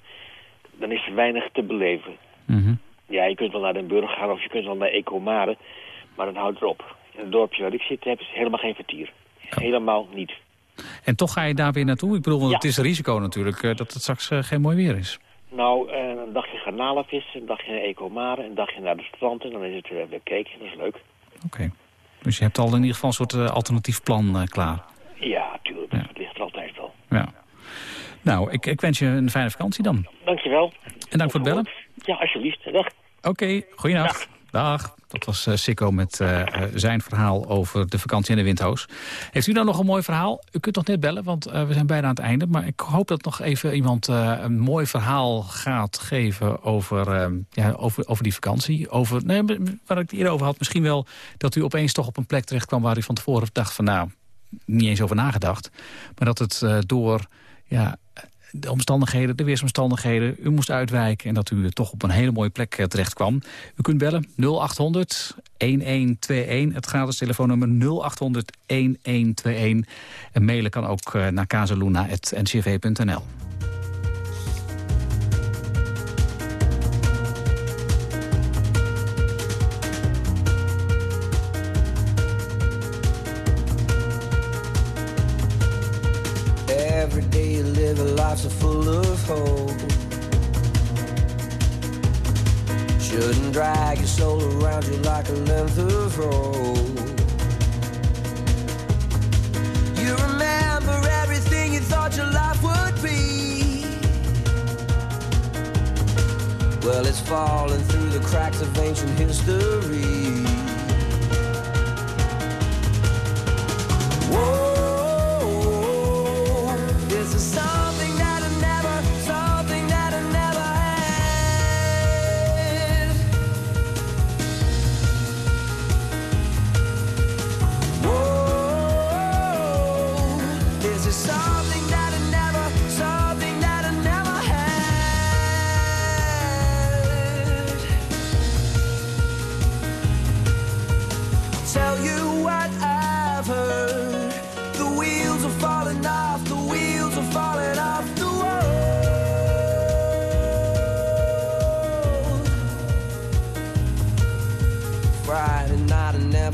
Dan is er weinig te beleven. Mhm. Ja, je kunt wel naar Den Burg gaan of je kunt wel naar Ecomare. Maar dan houdt het op. In het dorpje waar ik zit heb is helemaal geen vertier. Helemaal niet. En toch ga je daar weer naartoe? Ik bedoel, want Ja. het is een risico natuurlijk eh, dat het straks eh, geen mooi weer is. Nou, eh, een dagje garnalenvissen, een dagje naar Ecomare, een dagje naar de strand en dan is het weer cake. Dat is leuk. Oké. Dus je hebt al in ieder geval een soort alternatief plan klaar. Ja, tuurlijk. Het ligt er altijd wel. Ja. Nou, ik, ik wens je een fijne vakantie dan. Dankjewel. En dank voor het bellen. Ja, alsjeblieft. Dag. Oké, goeienacht. Dag. Dat was uh, Sikko met uh, zijn verhaal over de vakantie in de windhoos. Heeft u dan nog een mooi verhaal? U kunt nog net bellen, want uh, we zijn bijna aan het einde. Maar ik hoop dat nog even iemand een mooi verhaal gaat geven over, ja, over, over die vakantie. Over, nee, waar ik het eerder over had, misschien wel dat u opeens toch op een plek terecht kwam... waar u van tevoren dacht van nou, niet eens over nagedacht. Maar dat het door ja, de omstandigheden, de weersomstandigheden. U moest uitwijken en dat u toch op een hele mooie plek eh, terecht kwam. U kunt bellen 0800 1121. Het gratis telefoonnummer 0800 1121. En mailen kan ook eh, naar kazeluna.ncv.nl. live a life so full of hope. Shouldn't drag your soul around you like a length of rope. You remember everything you thought your life would be. Well, it's falling through the cracks of ancient history. Whoa.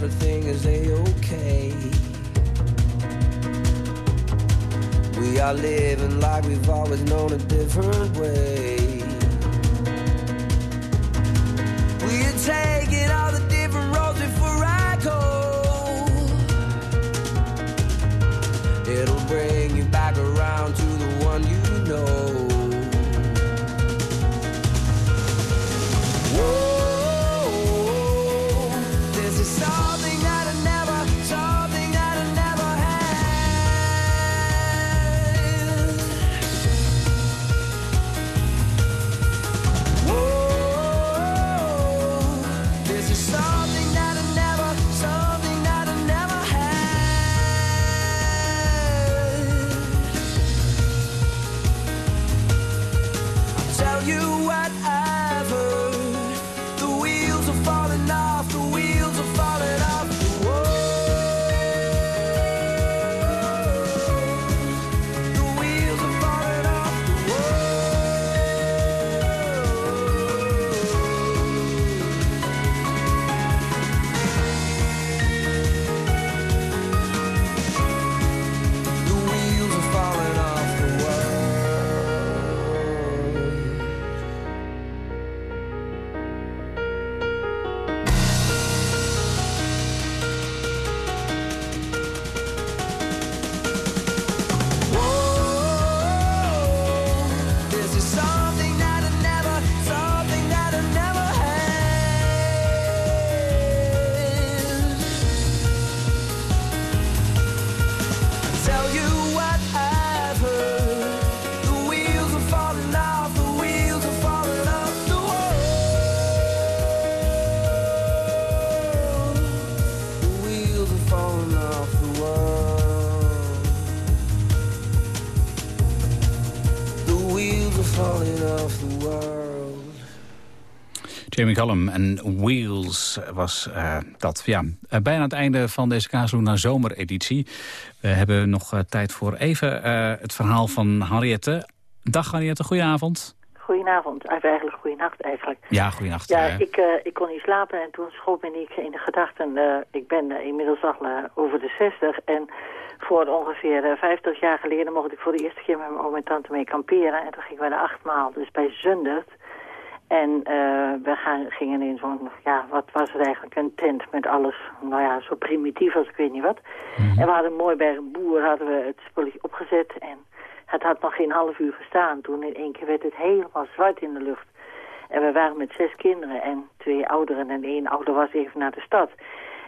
Everything is a-okay. We are living like we've always known a different way. En Wheels was eh, dat. Ja, eh, bijna aan het einde van deze Kazeluna zomereditie. We hebben nog eh, tijd voor even het verhaal van Henriette. Dag Henriette, goedenavond. Goedenavond, of eigenlijk goedenacht eigenlijk. Ja, goedenacht. Ja, ik, ik kon niet slapen en toen schoot me ik in de gedachten... ik ben inmiddels al over de 60 en voor ongeveer eh, 50 jaar geleden... mocht ik voor de eerste keer met mijn oom en tante mee kamperen. En toen gingen we de achtmaal, dus bij Zundert. En eh, we gaan, gingen in zo'n, ja, wat was het eigenlijk, een tent met alles, nou ja, zo primitief als ik weet niet wat. En we hadden mooi bij een boer hadden we het spulletje opgezet en het had nog geen half uur gestaan. Toen in één keer werd het helemaal zwart in de lucht. En we waren met zes kinderen en twee ouderen en één ouder was even naar de stad.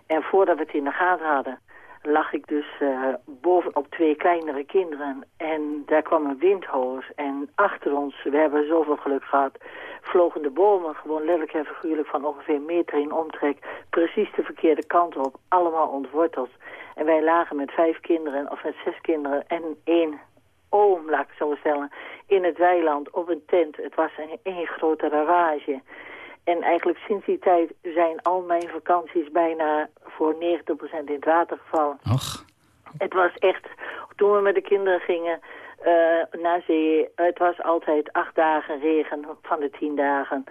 En voordat we het in de gaten hadden, lag ik dus uh, bovenop twee kleinere kinderen. En daar kwam een windhoos. En achter ons, we hebben zoveel geluk gehad, vlogen de bomen gewoon letterlijk en figuurlijk van ongeveer een meter in omtrek. Precies de verkeerde kant op, allemaal ontworteld. En wij lagen met vijf kinderen, of met zes kinderen en één oom, laat ik zo stellen, in het weiland op een tent. Het was een één grote ravage. En eigenlijk sinds die tijd zijn al mijn vakanties bijna voor 90% in het water gevallen. Ach. Het was echt, toen we met de kinderen gingen uh, naar zee, het was altijd acht dagen regen van de tien dagen.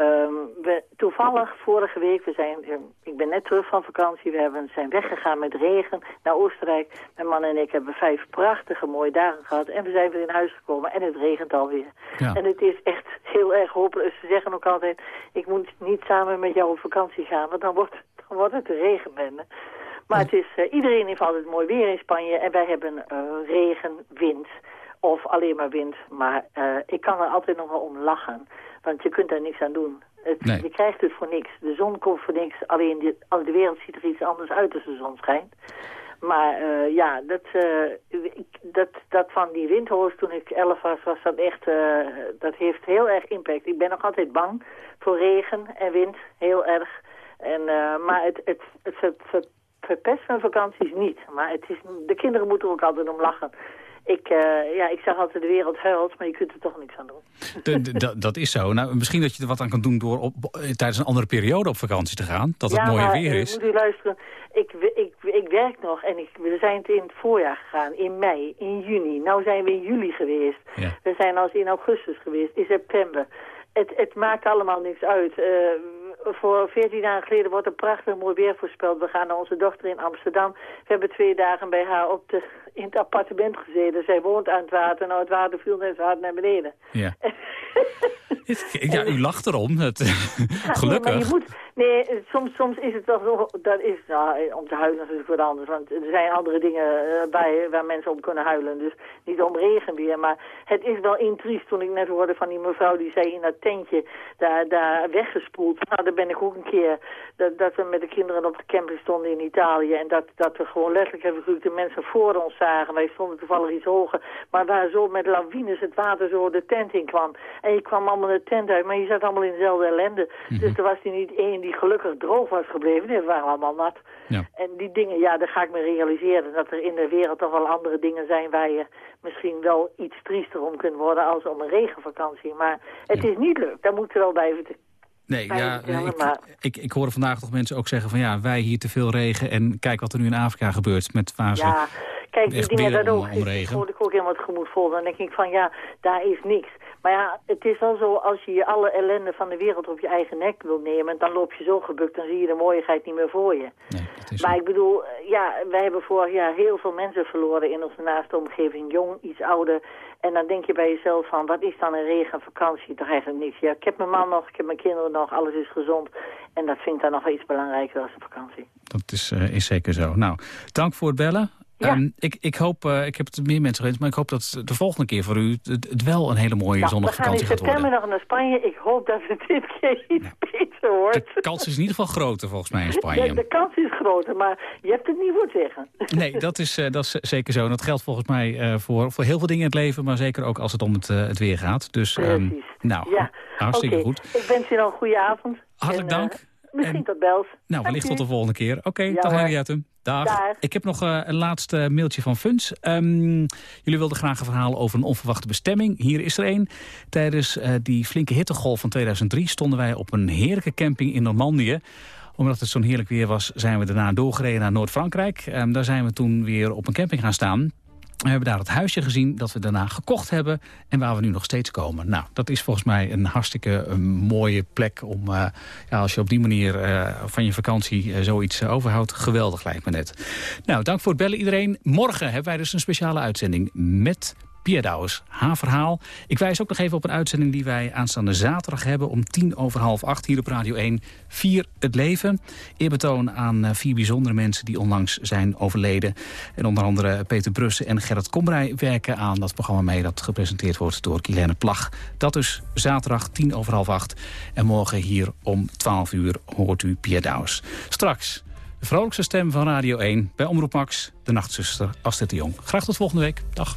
Um, we, toevallig vorige week, we zijn, ik ben net terug van vakantie, we hebben, zijn weggegaan met regen naar Oostenrijk. Mijn man en ik hebben vijf prachtige mooie dagen gehad en we zijn weer in huis gekomen en het regent alweer. Ja. En het is echt heel erg hopeloos. Ze zeggen ook altijd, ik moet niet samen met jou op vakantie gaan, want dan wordt, dan wordt het een regenbende. Maar het is, uh, iedereen heeft altijd mooi weer in Spanje en wij hebben uh, regen, wind of alleen maar wind. Maar uh, ik kan er altijd nog wel om lachen. Want je kunt daar niks aan doen. Het, Nee. Je krijgt het voor niks. De zon komt voor niks. Alleen de, al de wereld ziet er iets anders uit als de zon schijnt. Maar uh, ja, dat, uh, ik, dat, dat van die windhoos toen ik elf was, was dat echt, uh, dat heeft heel erg impact. Ik ben nog altijd bang voor regen en wind, heel erg. En, maar het, het, het, het, het verpest mijn vakanties niet. Maar het is, de kinderen moeten er ook altijd om lachen. Ik, uh, ja, ik zeg altijd de wereld huilt, maar je kunt er toch niks aan doen. De, de, de, dat is zo. Nou, misschien dat je er wat aan kan doen door op, tijdens een andere periode op vakantie te gaan. Dat het ja, mooie weer is. moet u luisteren. Ik, ik, ik werk nog en ik, we zijn in het voorjaar gegaan, in mei, in juni. Nou zijn we in juli geweest. Ja. We zijn als in augustus geweest, in september. Het, het maakt allemaal niks uit. Uh, voor 14 dagen geleden wordt een prachtig mooi weer voorspeld. We gaan naar onze dochter in Amsterdam. We hebben twee dagen bij haar op de, in het appartement gezeten. Zij woont aan het water. Nou, het water viel net water naar beneden. Ja. ja, u lacht erom. Het, ja, gelukkig. Nee, maar je moet, nee, soms, soms is het toch zo, dat is, nou, om te huilen natuurlijk wat anders. Want er zijn andere dingen uh, bij, waar mensen om kunnen huilen. Dus niet om regenweer. Maar het is wel intriest toen ik net hoorde van die mevrouw die zei in dat tentje daar, daar weggespoeld. Nou, daar ben ik ook een keer, dat, dat we met de kinderen op de camping stonden in Italië. En dat, dat we gewoon letterlijk hebben de mensen voor ons Wij stonden toevallig iets hoger. Maar waar zo met lawines het water zo de tent in kwam. En je kwam allemaal de tent uit, maar je zat allemaal in dezelfde ellende. Mm -hmm. Dus er was er niet één die gelukkig droog was gebleven. Nee, we waren allemaal nat. Ja. En die dingen, ja, daar ga ik me realiseren. Dat er in de wereld toch wel andere dingen zijn waar je misschien wel iets triester om kunt worden als om een regenvakantie. Maar het ja. is niet leuk, daar moeten we wel bij vertellen. Nee, ja, ik, ik, ik hoorde vandaag toch mensen ook zeggen van ja, wij hier te veel regen en kijk wat er nu in Afrika gebeurt met waar ze ja, kijk, die dingen daar ook, regen. hoorde ik ook helemaal het gemoed vol. Dan denk ik van ja, daar is niks. Maar ja, het is wel zo, als je alle ellende van de wereld op je eigen nek wil nemen, dan loop je zo gebukt, dan zie je de mooiigheid niet meer voor je. Nee, maar ik bedoel, ja, wij hebben vorig jaar heel veel mensen verloren in onze naaste omgeving, jong, iets ouder. En dan denk je bij jezelf van, wat is dan een regenvakantie? Toch eigenlijk niks. Ja, ik heb mijn man nog, ik heb mijn kinderen nog, alles is gezond. En dat vind ik dan nog iets belangrijker als een vakantie. Dat is, uh, is zeker zo. Nou, dank voor het bellen. Ja. Um, ik, ik hoop, uh, ik heb het meer mensen gewend, maar ik hoop dat de volgende keer voor u het, het wel een hele mooie nou, zonnige vakantie gaat worden. We gaan in september nog naar Spanje. Ik hoop dat het dit keer iets ja. beter wordt. De kans is in ieder geval groter volgens mij in Spanje. De, de kans is groter, maar je hebt het niet voor zeggen. Nee, dat is, uh, dat is zeker zo. En dat geldt volgens mij uh, voor, voor heel veel dingen in het leven, maar zeker ook als het om het, het weer gaat. Dus, um, nou, ja. hartstikke okay. goed. Ik wens je nog een goede avond. Hartelijk en, dank. Misschien en, tot bels. Nou, wellicht tot de volgende keer. Oké, okay, ja, dag Henriette. Dag. Dag. Ik heb nog uh, een laatste mailtje van Funs. Um, jullie wilden graag een verhaal over een onverwachte bestemming. Hier is er een. Tijdens uh, die flinke hittegolf van 2003 stonden wij op een heerlijke camping in Normandië omdat het zo'n heerlijk weer was, zijn we daarna doorgereden naar Noord-Frankrijk. Um, daar zijn we toen weer op een camping gaan staan. We hebben daar het huisje gezien dat we daarna gekocht hebben... en waar we nu nog steeds komen. Nou, dat is volgens mij een hartstikke een mooie plek... om, uh, ja, als je op die manier uh, van je vakantie zoiets overhoudt. Geweldig lijkt me net. Nou, dank voor het bellen iedereen. Morgen hebben wij dus een speciale uitzending met Pia Douwes, haar verhaal. Ik wijs ook nog even op een uitzending die wij aanstaande zaterdag hebben... om tien over half acht hier op Radio 1. Vier het leven. Eerbetoon aan eh, vier bijzondere mensen die onlangs zijn overleden. En onder andere Peter Brussen en Gerrit Komrij werken aan dat programma mee... dat gepresenteerd wordt door Kilene Plag. Dat dus zaterdag tien over half acht. En morgen hier om 12 uur hoort u Pia Douwes. Straks de vrolijkste stem van Radio 1 bij Omroep Max, de nachtzuster Astrid de Jong. Graag tot volgende week. Dag.